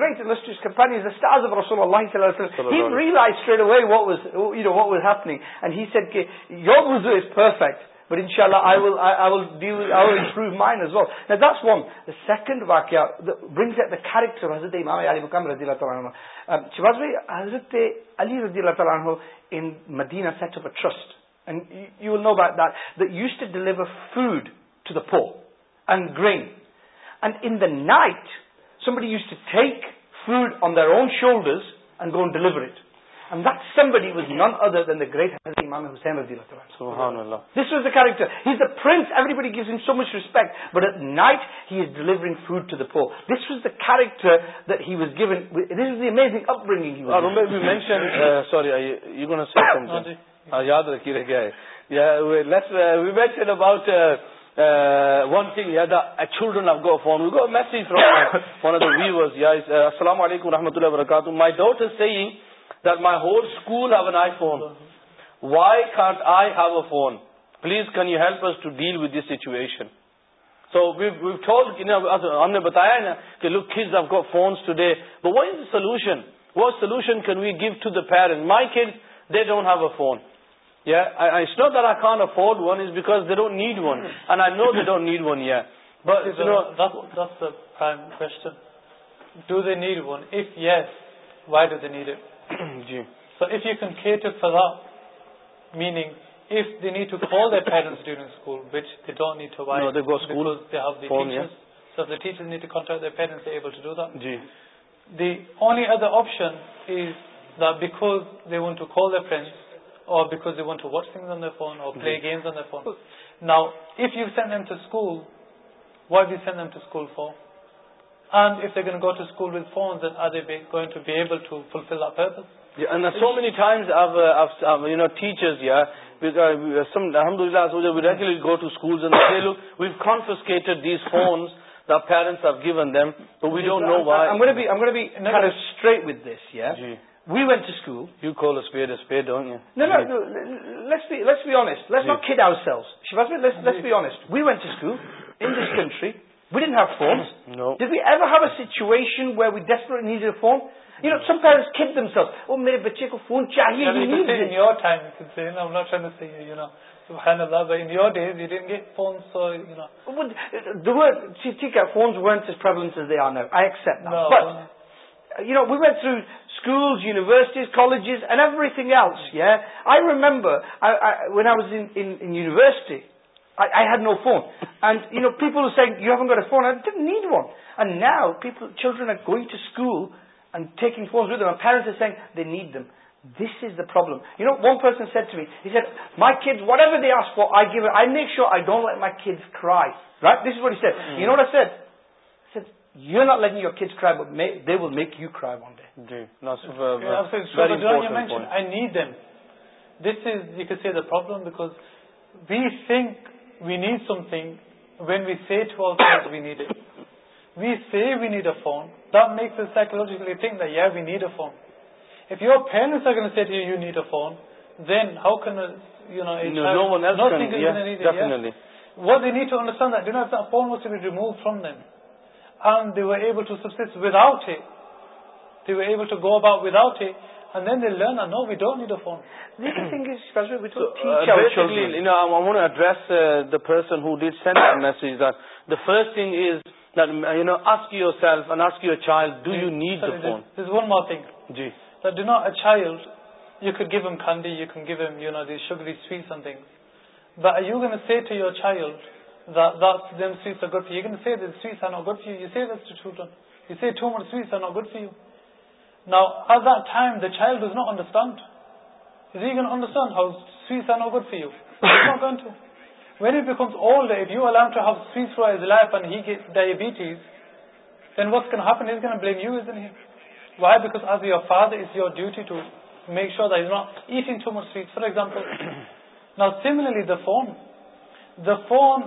deliver food to the poor گرئی نائٹ سو بڑی used to take food on the shoulders دریکر friends everybody گیوسنگ so much respect but night delivering food to door this was dirt given sorry about ونگ میسج السلام علیکم و رحمۃ اللہ وبرکاتہ please can you help situation بتایا نا لوک گو اون وز سوشن وٹ سولشن نیڈ جی you can مینگ if دینیڈ to call the parents during the only other option because they want to call the friend اور because you want to watch سنگس on the phone اور play games on phone now if you send M to white you send M to Ford go to phone full many times we've confiscate this phone given bad battery میرے بچے کو فون چاہیے universities colleges and every thing L I remember one university no phone people saying you he phone need wind now people children going to school ٹیکنگس problem we've make sure you not like you cry they will make you cry day I need them this see the problem because we think we need something when we see that we need it we see we need a phone makes psychologically think the we need a phone if you gun set you need a phone then how can you know know what the need ٹوٹ phone remove from then Debal to suit Debal to go about without need a phones message first self you child do you need phone mark جی دا ڈی نو اچھا یو گی میٹ یو اچھا یوٹ چائلڈ نوٹرسٹینڈرسٹینڈ گڈ فور یوز ویریڈیزن why because father is you over duty to make sure this not ایو more for example now similarly the phone phone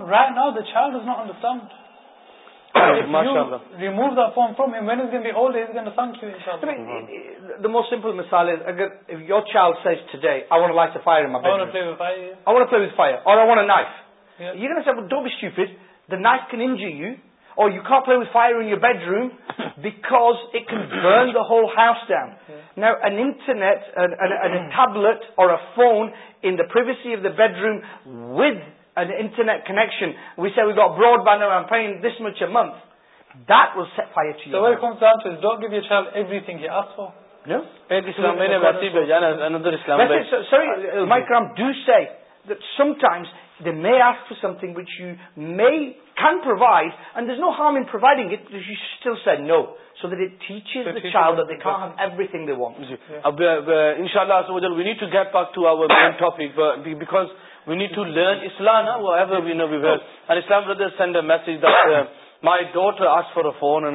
simple مثال کی نیم جی you or bedroom because it or phone in privacy of the bedroom و internet connection which we go abroad some times may of something which me can provide and no harm in providing it still see no ان شاء اللہ we need to get back to ours we need to learn Islam Islam send my don't فارون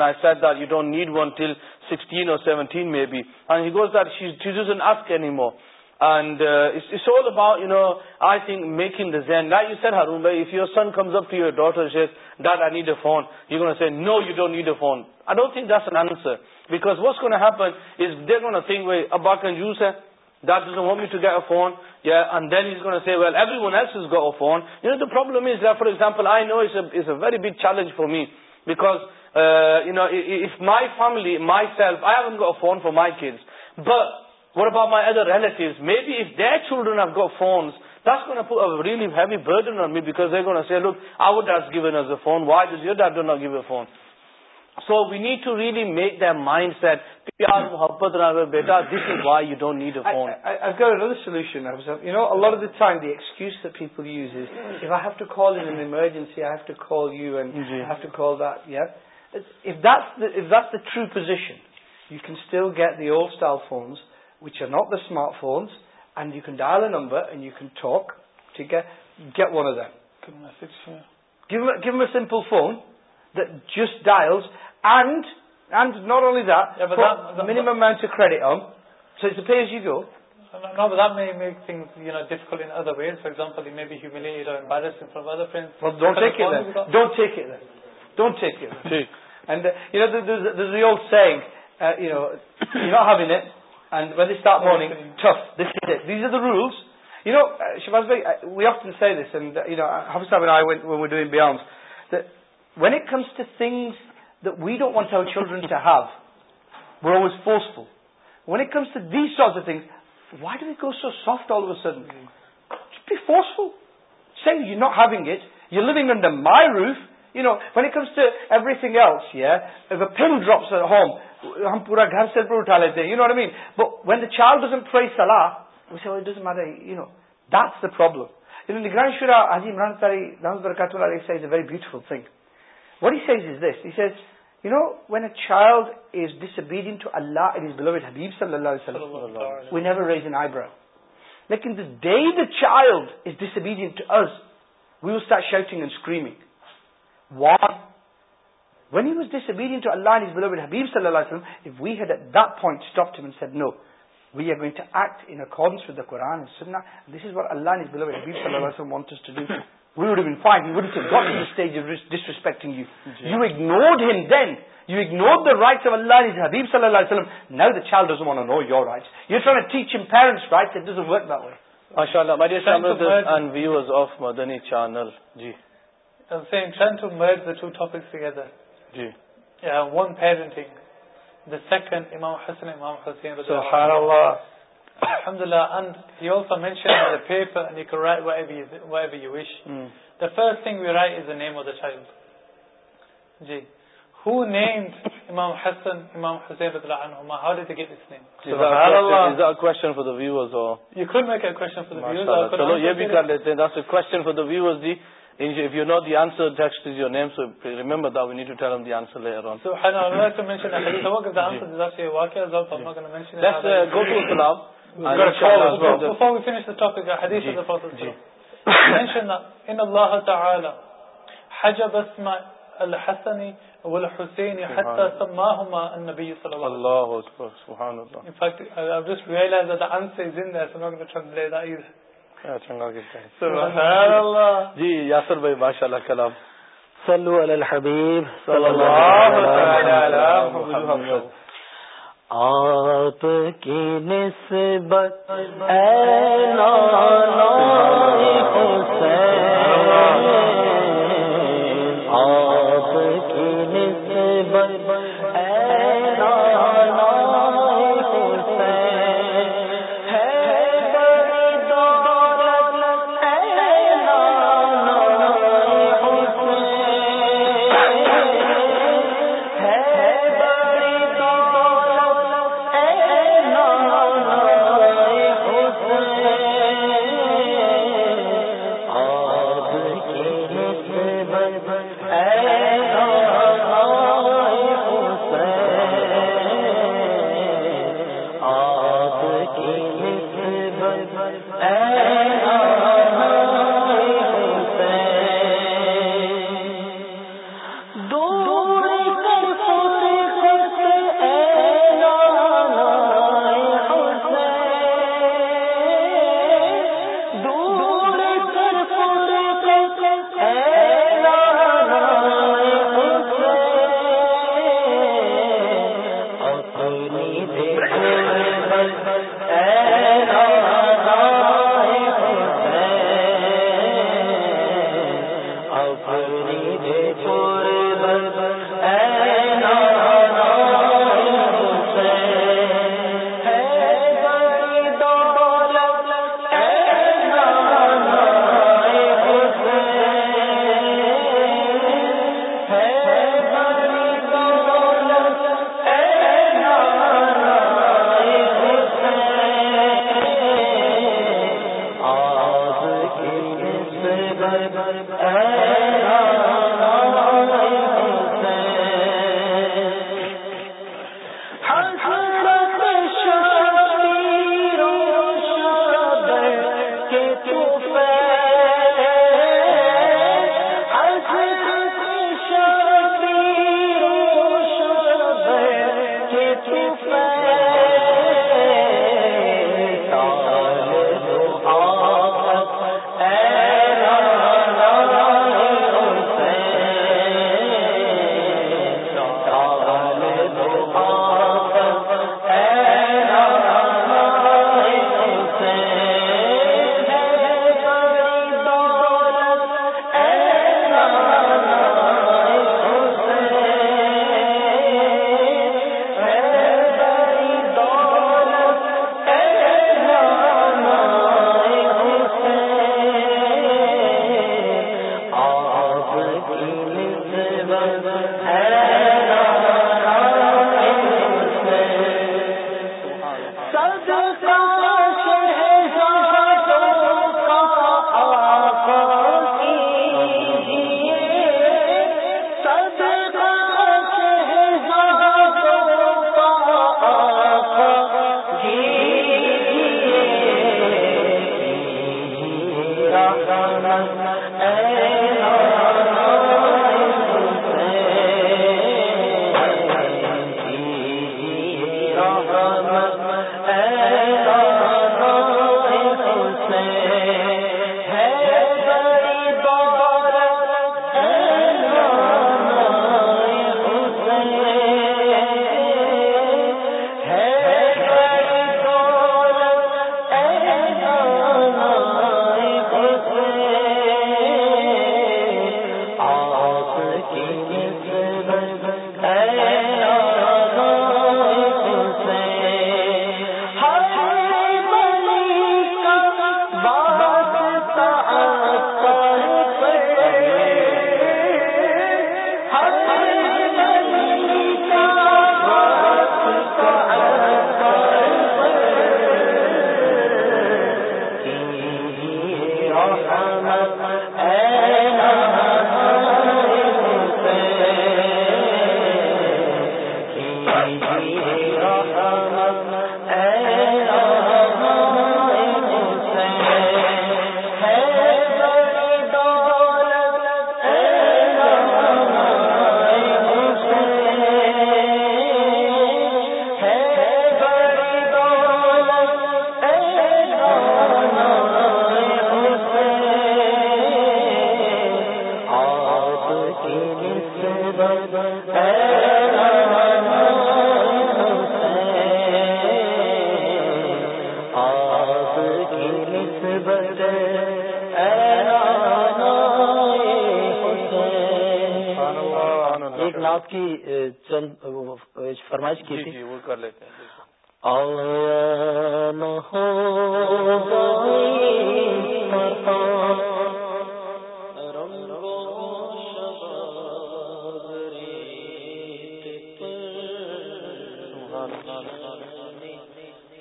need one sixteen or and about you know I think make in then you sir her if you are son comes to you daughter ڈاڈا need a phone so you don't need a phone I don't think this answer book waiting for example I knows a very big challenge for me but my family myself I go a phone for my کنس بٹ وا my other relatives may be if دل do not go phone this go a relieve burdens given phone why this you this do not give a phone so we need to really make the mindset P R بیٹا need a phone to emergency true position you can still get your phone which are not smart phones and you can ڈال ا نمبر ٹاک ٹھیک ہے سمپل فونلیٹ رولساس بائی ویس this Venice the things we do once children to who was Porus full Venice the thing what was soft be forceful seen you not ہل انڈا مائی روز نو ومس ایوری تھنگ ڈراپ سر ہوم ہم پورا گھر سرپر اٹھا لیتے ہیں چائلڈ از ڈسبیڈ ٹو اللہ حبیب صلی اللہ علیہ ولیم ویز این برکن چائلڈیڈینٹ شیلٹی what when he was disobedient to Allah and his beloved Habib sallallahu alayhi wa sallam, if we had at that point stopped him and said, no, we are going to act in accordance with the Quran and Sunnah, and this is what Allah and his beloved Habib sallallahu alayhi wa sallam want us to do, we would have been fine. He wouldn't have got to the stage of disrespecting you. You ignored him then. You ignored the rights of Allah and his Habib sallallahu alayhi wa sallam. Now the child doesn't want to know your rights. You're trying to teach him parents' rights. It doesn't work that way. MashaAllah. My dear and viewers of Madani channel. Ji. Second امام حسن حسین الحمد اللہ جی ہُو نیم امام حسن امام حسین گیٹ نیمشن If you know the answer, text is your name. So remember that we need to tell them the answer later on. So I would like to mention a Tawak is the answer to Zafi Waqia Zawf. I'm not going to mention it. Let's uh, go to Salam. Before, before we finish the topic, the hadith of the Prophet mention that. in Allah Ta'ala حجب اسم الحسن والحسين حتى سماهما النبي صلى الله عليه وسلم. الله أكبر. In fact, I've just realized that the answer is in there, so I'm not going to translate that either. ہاں، چنگا اللہ جی یاسر بھائی ماشاء اللہ کلام صلو علی الحبیب آپ کی نسبت اے نانا حسین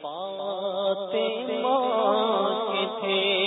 پاتے ماں کے تھے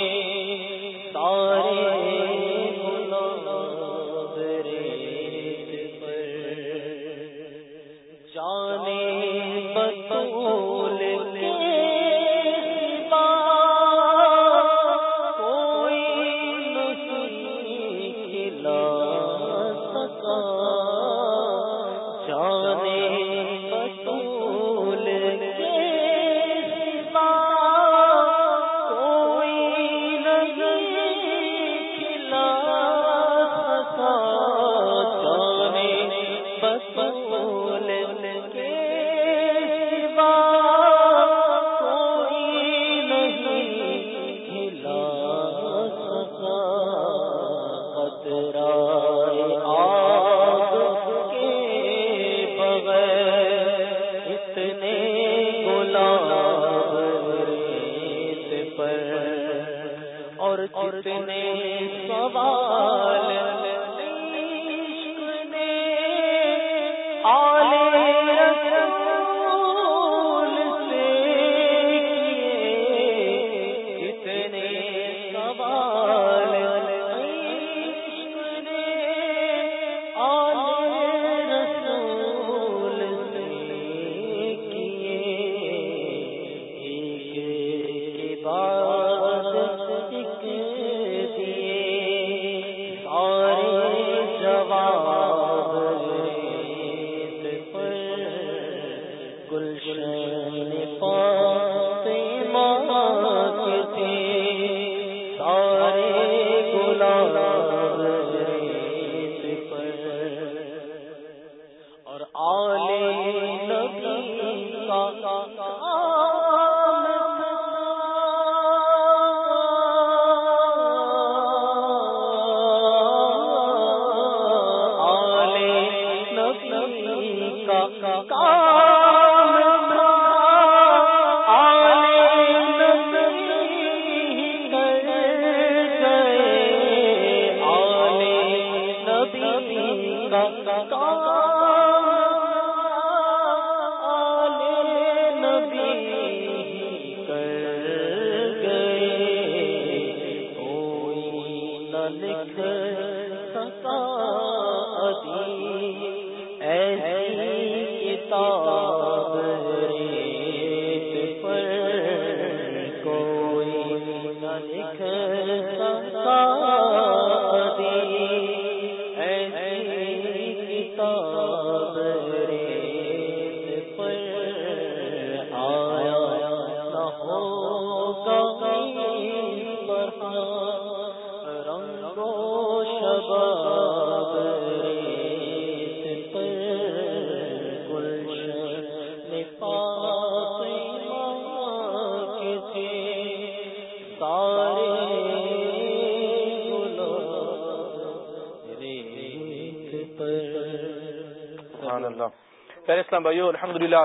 فاما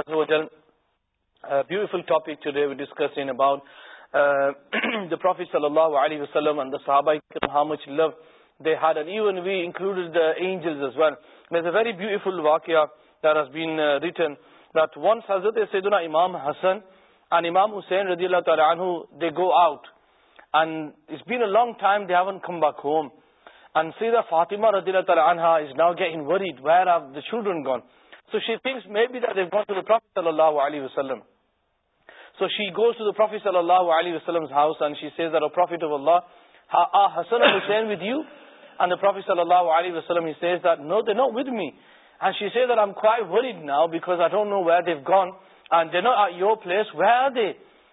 رضی اللہ گون سو شی تھنگ وسلم so she goes to this اللہ علی وسلم پروفیسر اللہ علی وسلم you place where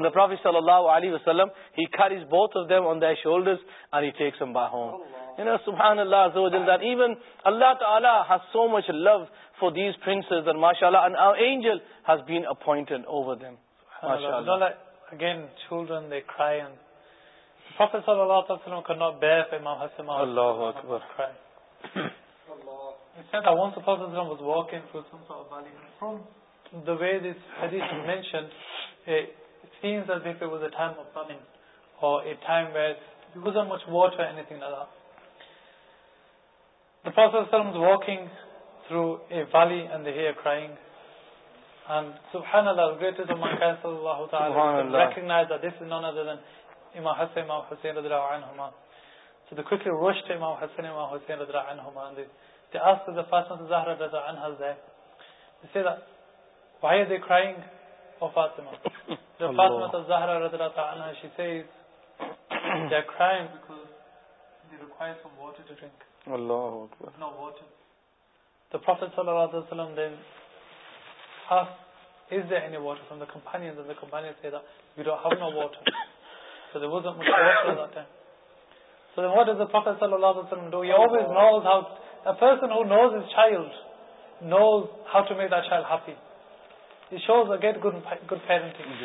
the Prophet sallallahu alayhi wa sallam, he carries both of them on their shoulders and he takes them by home. Allah. You know, subhanallah, azawajal, that even Allah ta'ala has so much love for these princes and mashallah, and our angel has been appointed over them. Mashallah. Again, children, they cry and the Prophet sallallahu alayhi wa sallam could not bear for Imam Hassan Allah wa akbar. He said that once the Prophet was walking through some sort of valley, from the way this hadith is mentioned, seems as if it was a time of famine or a time where there wasn't much water or anything like that. The Prophet was walking through a valley and they hear crying. And subhanAllah, the greatest of mankind sallallahu ta'ala recognized that this is none other than Imam Hassan, Imam Hussain radiallahu anhu So they quickly rushed to Imam Hassan, Imam Hussain radiallahu anhu and they, they asked if the Fatima Zahra radiallahu anha is there. They say that, why are they crying, O Fatima? the Fatima of Zahra she says they're crying because they require some water to drink Allah no water the Prophet sallallahu alayhi wa sallam then asked, is there any water from the companions and the companions say that we don't have no water so there wasn't much water at that time so then what does the Prophet sallallahu alayhi wa sallam do he always knows how a person who knows his child knows how to make that child happy shows اگیٹ گڈ گڈ فیریس میں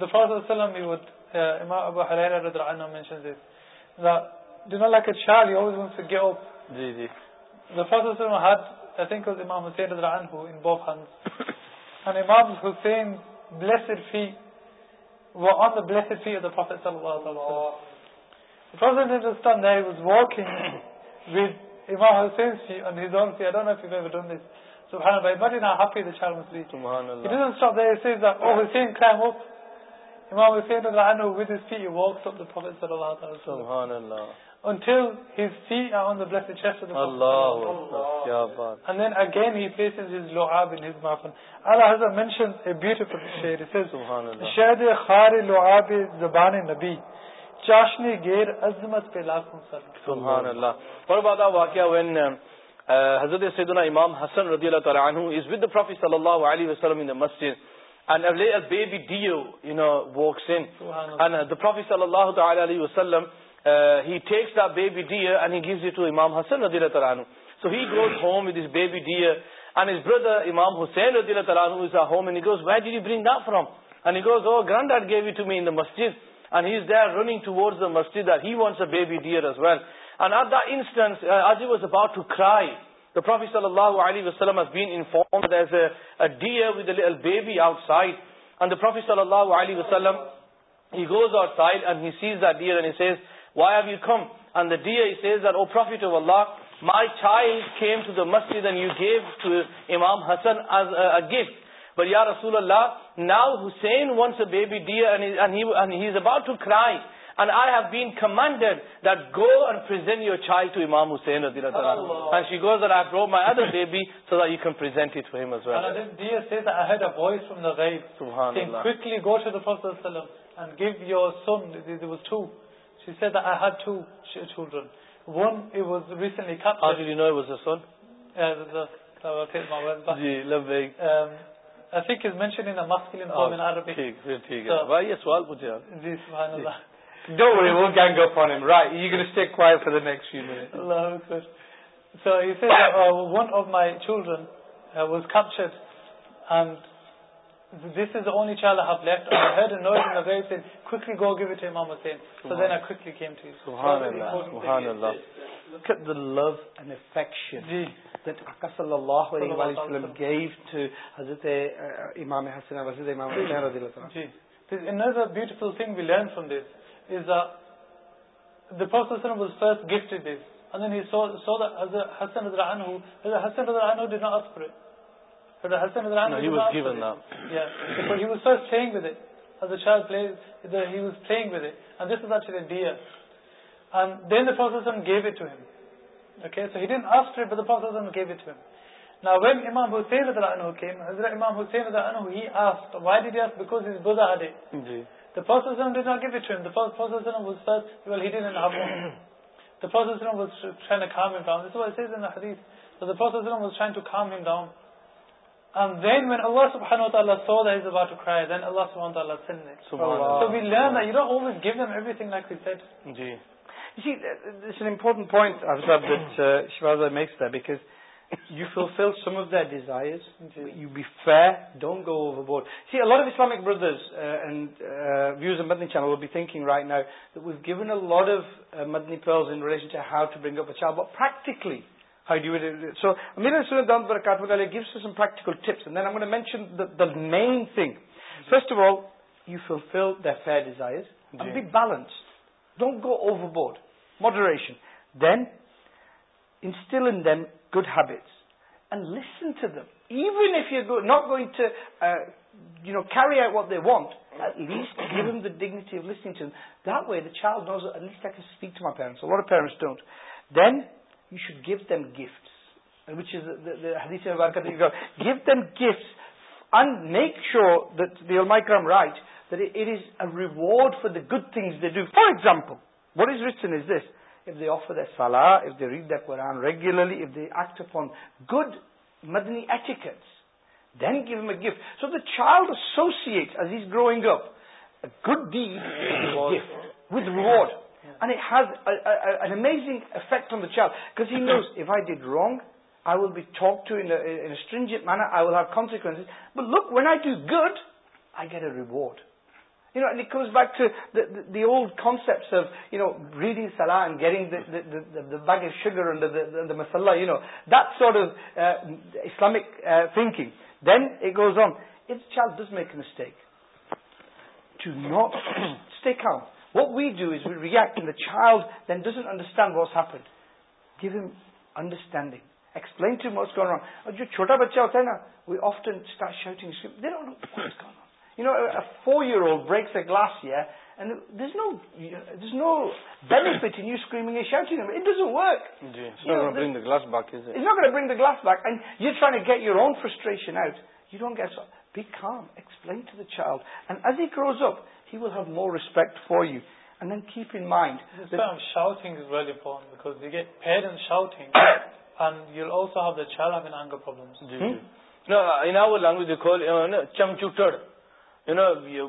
the Prophet ﷺ, he would, uh, Imam Abu Hurairah mentions it that, do not like a child, he always wants to get up. Ji, ji. The Prophet ﷺ had, I think it was Imam Hussein anhu in both hands. and Imam Hussein's blessed feet were on the blessed feet of the Prophet ﷺ. The Prophet didn't stand there, he was walking with Imam Hussein's feet on his own feet. I don't know if you've ever done this. Subhanallah, imagine how happy the child must be. He doesn't stop there, he says that, oh Hussein, climb up. زب چاشنی گیر عظمت کے لاکھوں اور باد واقع حضرت امام حسن رضی اللہ تعالیٰ مسجد بیڈیس اللہ تعالیٰ علی وسلمس the bear Hussain baby dear and is brother امام حسین دا فرمز مسجد اینڈ رنگ ٹوڈز مسجد at the instance to The Prophet sallallahu alaihi wasallam has been informed there's a, a deer with a little baby outside. And the Prophet sallallahu alaihi wasallam, he goes outside and he sees that deer and he says, why have you come? And the deer, he says that, O Prophet of Allah, my child came to the masjid and you gave to Imam Hassan as a, a gift. But Ya Rasulullah, now Hussein wants a baby deer and, he, and, he, and he's about to cry. And I have been commanded that go and present your child to Imam Hussein. And she goes that I brought my other baby so that you can present it for him as well. And then dear says, I heard a voice from the Ghaib saying, quickly go to the Prophet and give your son, there was two. She said that I had two children. One, it was recently captured. How did you know it was a son? Yeah, the, the, the, my word Gee, lovely. Um, I think he's in a masculine form oh, in Arabic. Okay, okay. So, Why, yes, well, yeah. Jee, subhanAllah. Jee. سرز one of my children was is lead خیو گیٹلیز بنگ we learn from this is uh, the Prophet was first gifted this. And then he saw, saw that Hazrat Hassan Hazrat Anhu, Hazrat Hassan Hazrat Anhu did not ask for it. Hazrat Hassan Hazrat Anhu no, he was given that. Yeah, but he was first playing with it. As a child played, he was playing with it. And this is actually a deer. And then the Prophet gave it to him. Okay, so he didn't ask for it, but the Prophet gave it to him. Now when Imam Hussein Hazrat Anhu came, Hazrat Imam Hussein Hazrat Anhu, he asked, why did he ask? Because his brother had it. Mm -hmm. The Prophet did not give it to him. The Prophet was first, well, he didn't have one. The Prophet was trying to calm him down. This is what it says in the hadith. So the Prophet was trying to calm him down. And then when Allah subhanahu wa ta'ala saw that he's about to cry, then Allah subhanahu wa ta'ala sent it. So we learn that you don't always give them everything like we said. You see, it's an important point, Azrab, that uh, Shivaza makes there because you fulfil some of the desire you be phone go overboard see load of Islamic brothers bag right given a لاڈ متنی پن ریلشن کا mention main thing first of all you fulfil the desire don't go overboard ماڈریکشن then until in then good ہیب love them even you not got at least give this thing then you Shiv دینی گیو دین گیف میک شو درم right reward for the good thing for example what is reach this of the سال دا قوران ریگ at for good Madani then give a go the child group گڈارڈ ایفیکٹ آم the child cause knows if I did wrong I will بیو I consequence but look went you good I get not comes back to دیولڈ concept you know grading گیرنگ شگ مسالا Islamic thinking then it goes on child does make mistake to نوٹیک how what we've react in child then doesn't understand was give M understanding explain ٹوٹ اور جو چھوٹا بچہ ہوتا ہے نا we آفٹنگ for یورکس more respect for you and keep and ان شا thing child you know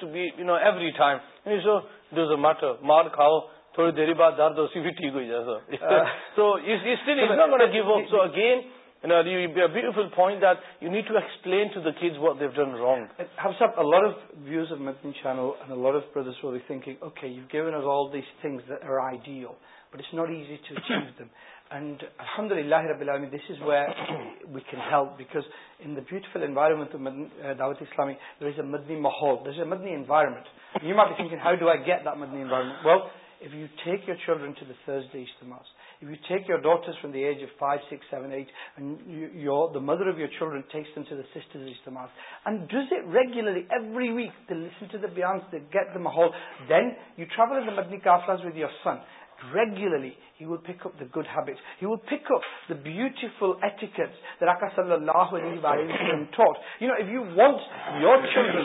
to be you know every time اٹر مار کھاؤ تھوڑی دیر بعد ہو جائے point you need to explain ٹوٹ رانگ سبز offers not easy to and الحمد للہ ربی العمی this is where we can he in دوٹیفل environment Dawat Islami در اس مدنی ماحول this a Madani environment you مارکن how do I get that Madani environment if you take you children to the first take your daughters from the age five six seven eight your the mother of you children's regularly every ویکسنس get the محول then you travel with your son regularly good ہیب wake up beautiful you children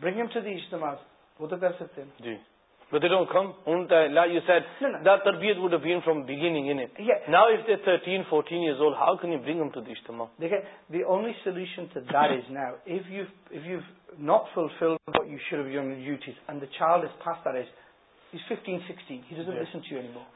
bring him to the ishtimas وہ تو کر سکتے ہیں جی But they don't come on time. Like you said, no, no. that tarbiyat would have been from beginning, isn't it? Yeah. Now if they're 13, 14 years old, how can you bring them to the ishtama? The only solution to that is now, if you've, if you've not fulfilled what you should have done your duties, and the child is past that age, he's 15, 16, he doesn't yes. listen to you anymore.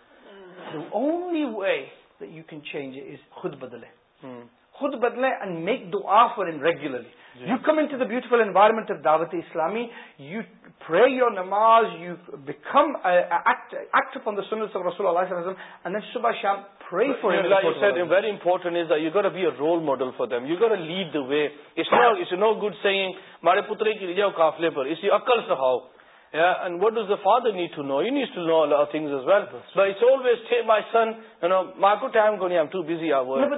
The only way that you can change it is khud badale. Hmm. خود بدلیں and make do offer in regularly you come into the beautiful environment of دعوت اسلامی یو پرے یور نماز you become act from the سنس آف رسول اللہ صبح شام pray for for him. Like you you said, very important is that got to be a role model free فوری role model for them you گورڈ وے نو گڈ سینگ ہمارے پترے کی ریجاؤ کافل kafle par." Isi akal sahao. فاد نی to know you need to نوزیز my سنو میٹ بزی آپ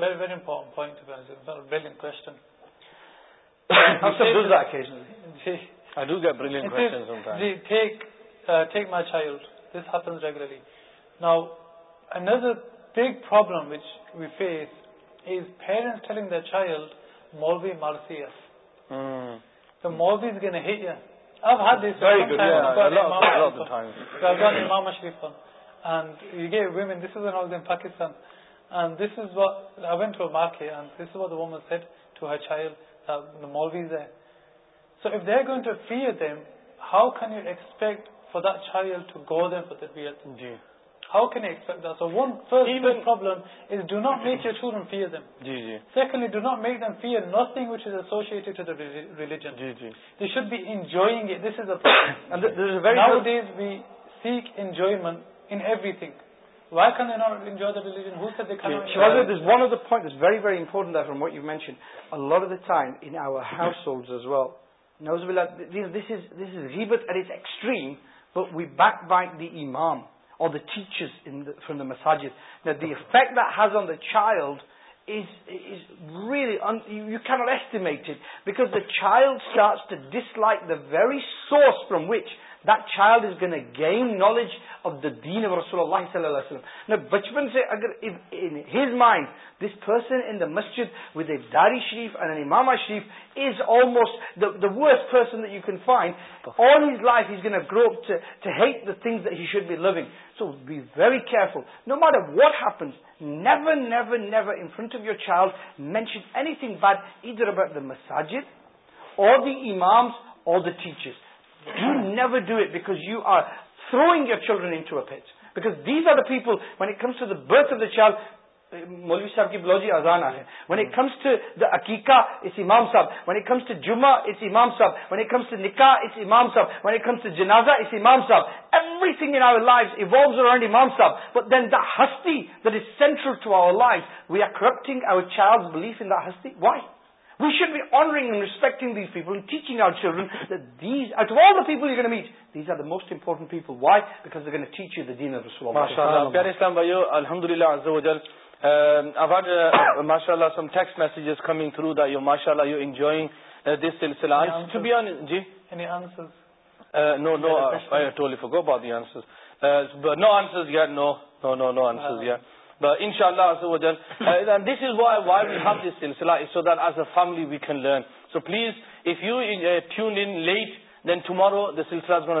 چائلڈ موروی مارسیئس مورس وومین دِس نال Pakistan and this is one you over مارکی and this is what woman set to her child مالویز اینڈ سو ایف دیک feel a them how can you expect for the child to go then for the fear how concept سوبل feel Maken fear which is associate religion should be enjoying this is and be seek enjoy من everything we back bike the ای مام اور ٹیچرز فروم دا مساجد the fact does on the child you can are estate it because the child dislike the very source from which the child is gun a going نالجف دین صلی اللہ صلی اللہ وسمپ سے اگر ہیز مائنڈ دس پرسن مسجداری شریف ماما شریف از آلم یو کین ف on his life's gun grow to help things he should be learning so be very careful no matter what happens never never never in front of your child mention anything but is اب دا مساجد آل دی ایمامس all the teachers never do it because you are throwing your children's because these are the people when it comes to the birth of the child مولوی صاحب کی بلوجی ازانا ہے when it comes to the اکیقا اس امام صاحب ون اے کمس ٹو جمعہ امام صاحب ون امس دکا اس امام صاحب ون اے کمس د جنازا اِس امام صاحب ایوری تھنگ انائف امام صاحب دین دا ہستی does central to our life we are corrupting I with child believe in the ہستی white we should be honouring ریسپیکٹرنٹنٹ الحمد للہ some text messages coming through the you ماشاء اللہ یو انجوئنگ نو آنسرز ان شاء اللہ so please if you tone late then ٹمارولہ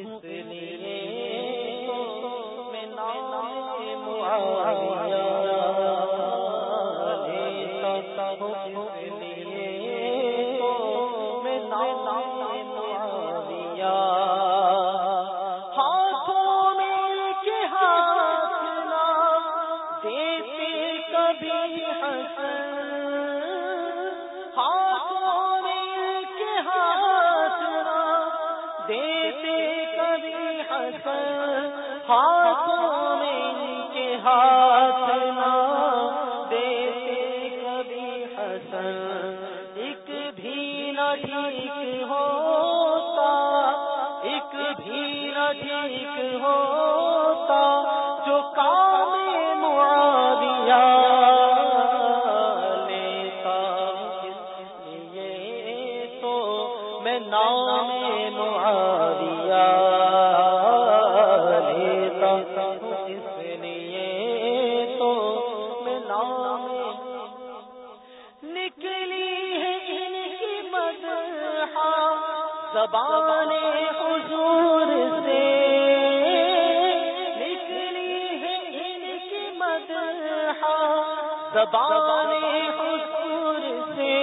حضور سے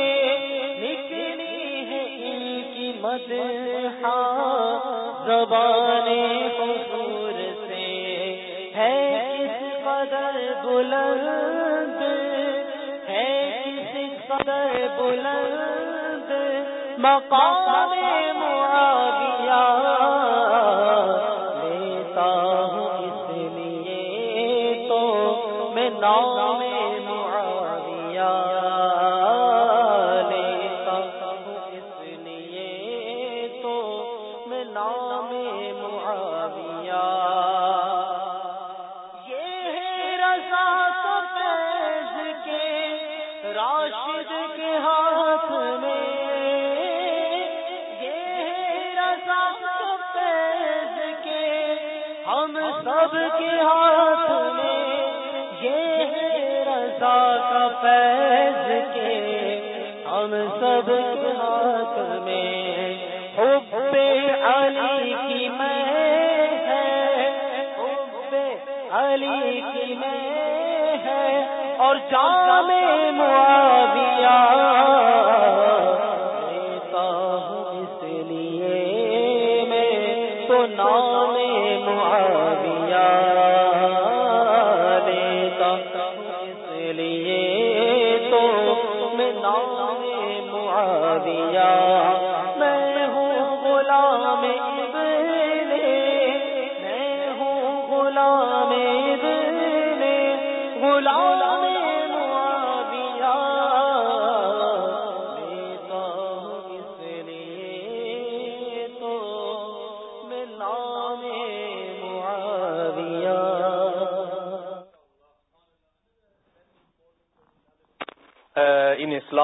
کی قیمت سبانے حضور سے ہے قدر بلند ہے بلند مقام معاذ فیض کے ہم سب ہاتھ میں حب علی علی میں اور جام معاویہ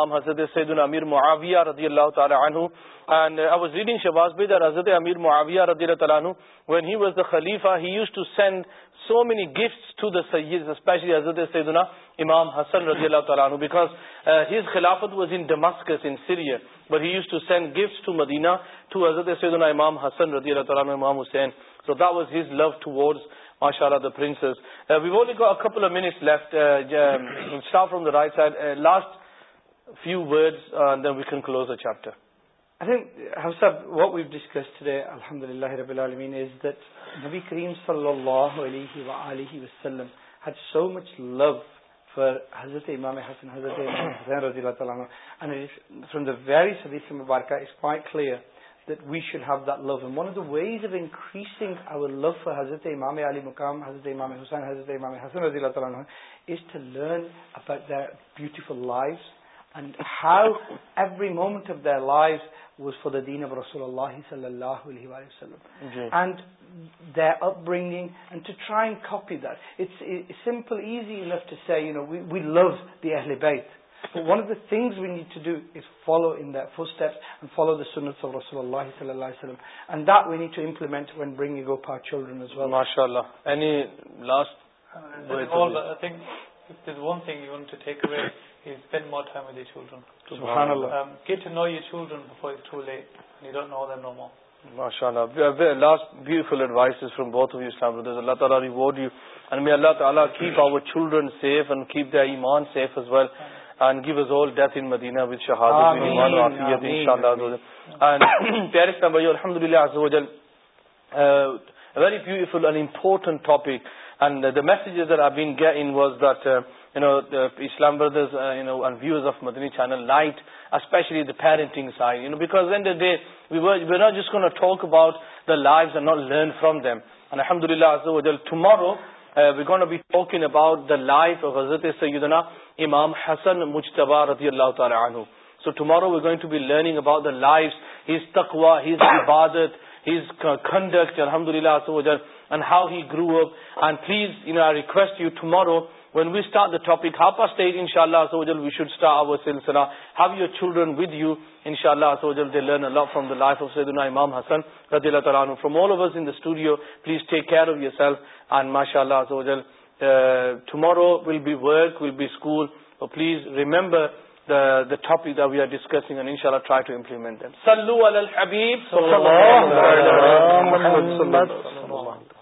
امام حضرت سیدنا امیر معاویہ رضی اللہ تعالی عنہ and I was reading Shabazz Bid that Hazrat Amir Muawiyah رضی اللہ تعالی عنہ when he was the Khalifa he used to send so many gifts to the Sayyids especially Hazrat Sayyidina Imam Hassan رضی اللہ تعالی عنہ because uh, his Khilafat was in Damascus in Syria but he used to send gifts to Medina to Hazrat Sayyidina Imam Hassan رضی اللہ تعالی عنہ Imam Hussein so that was his love towards MashaAllah, the princes. Uh, we've only got a couple of minutes left. Uh, um, start from the right side. Uh, last few would which کل کلوزنگ واٹ ویو ڈسکس الحمد للہ رب الز دبی کریم صلی اللہ وسلم حضرت حسنت حسین رضی اللہ from the very we should have do one of the ویزنگ فر حضرت امام علی مقام حضرت امام حسین حضرت اِام حسن رضی اللہ تعالیٰ اباٹ دل life and heel every moment of the life was for the دین اف رسول صلی اللہ وسلم ٹو ٹرائی کپی دمپل easy enough to see I know we lose that sun of the things we need to do follow in first follow the سنس آف رسول اللہ صلی اللہ وسلم and the need to implement when برنگرنز ماشاء اللہ if there's one thing you want to take away is spend more time with your children subhanallah um, get to know your children before it's too late and you don't know them no more MashaAllah. last beautiful advices from both of you Islam brothers Allah Ta'ala reward you and may Allah Ta'ala keep our children safe and keep their iman safe as well and give us all death in Medina with shahadah ameen, ameen, ameen, ameen, ameen. inshallah ameen. and parents number you alhamdulillah uh, very beautiful and important topic امام حسن ردی اللہ تعالیٰ عبادت الحمد اللہ and how he grow append please inquest you tomorrow when we start ان شاء اللہ سلسلہ have you children with you ان شاء اللہ from the life of Syed امام حسن رضی اللہ تعالیٰ from all of into please take care of your self and ماشاء اللہ tomorrow will be work will be school please remember topic the we are discuss and ان شاء اللہ ٹرائی ٹو امپلیمنٹ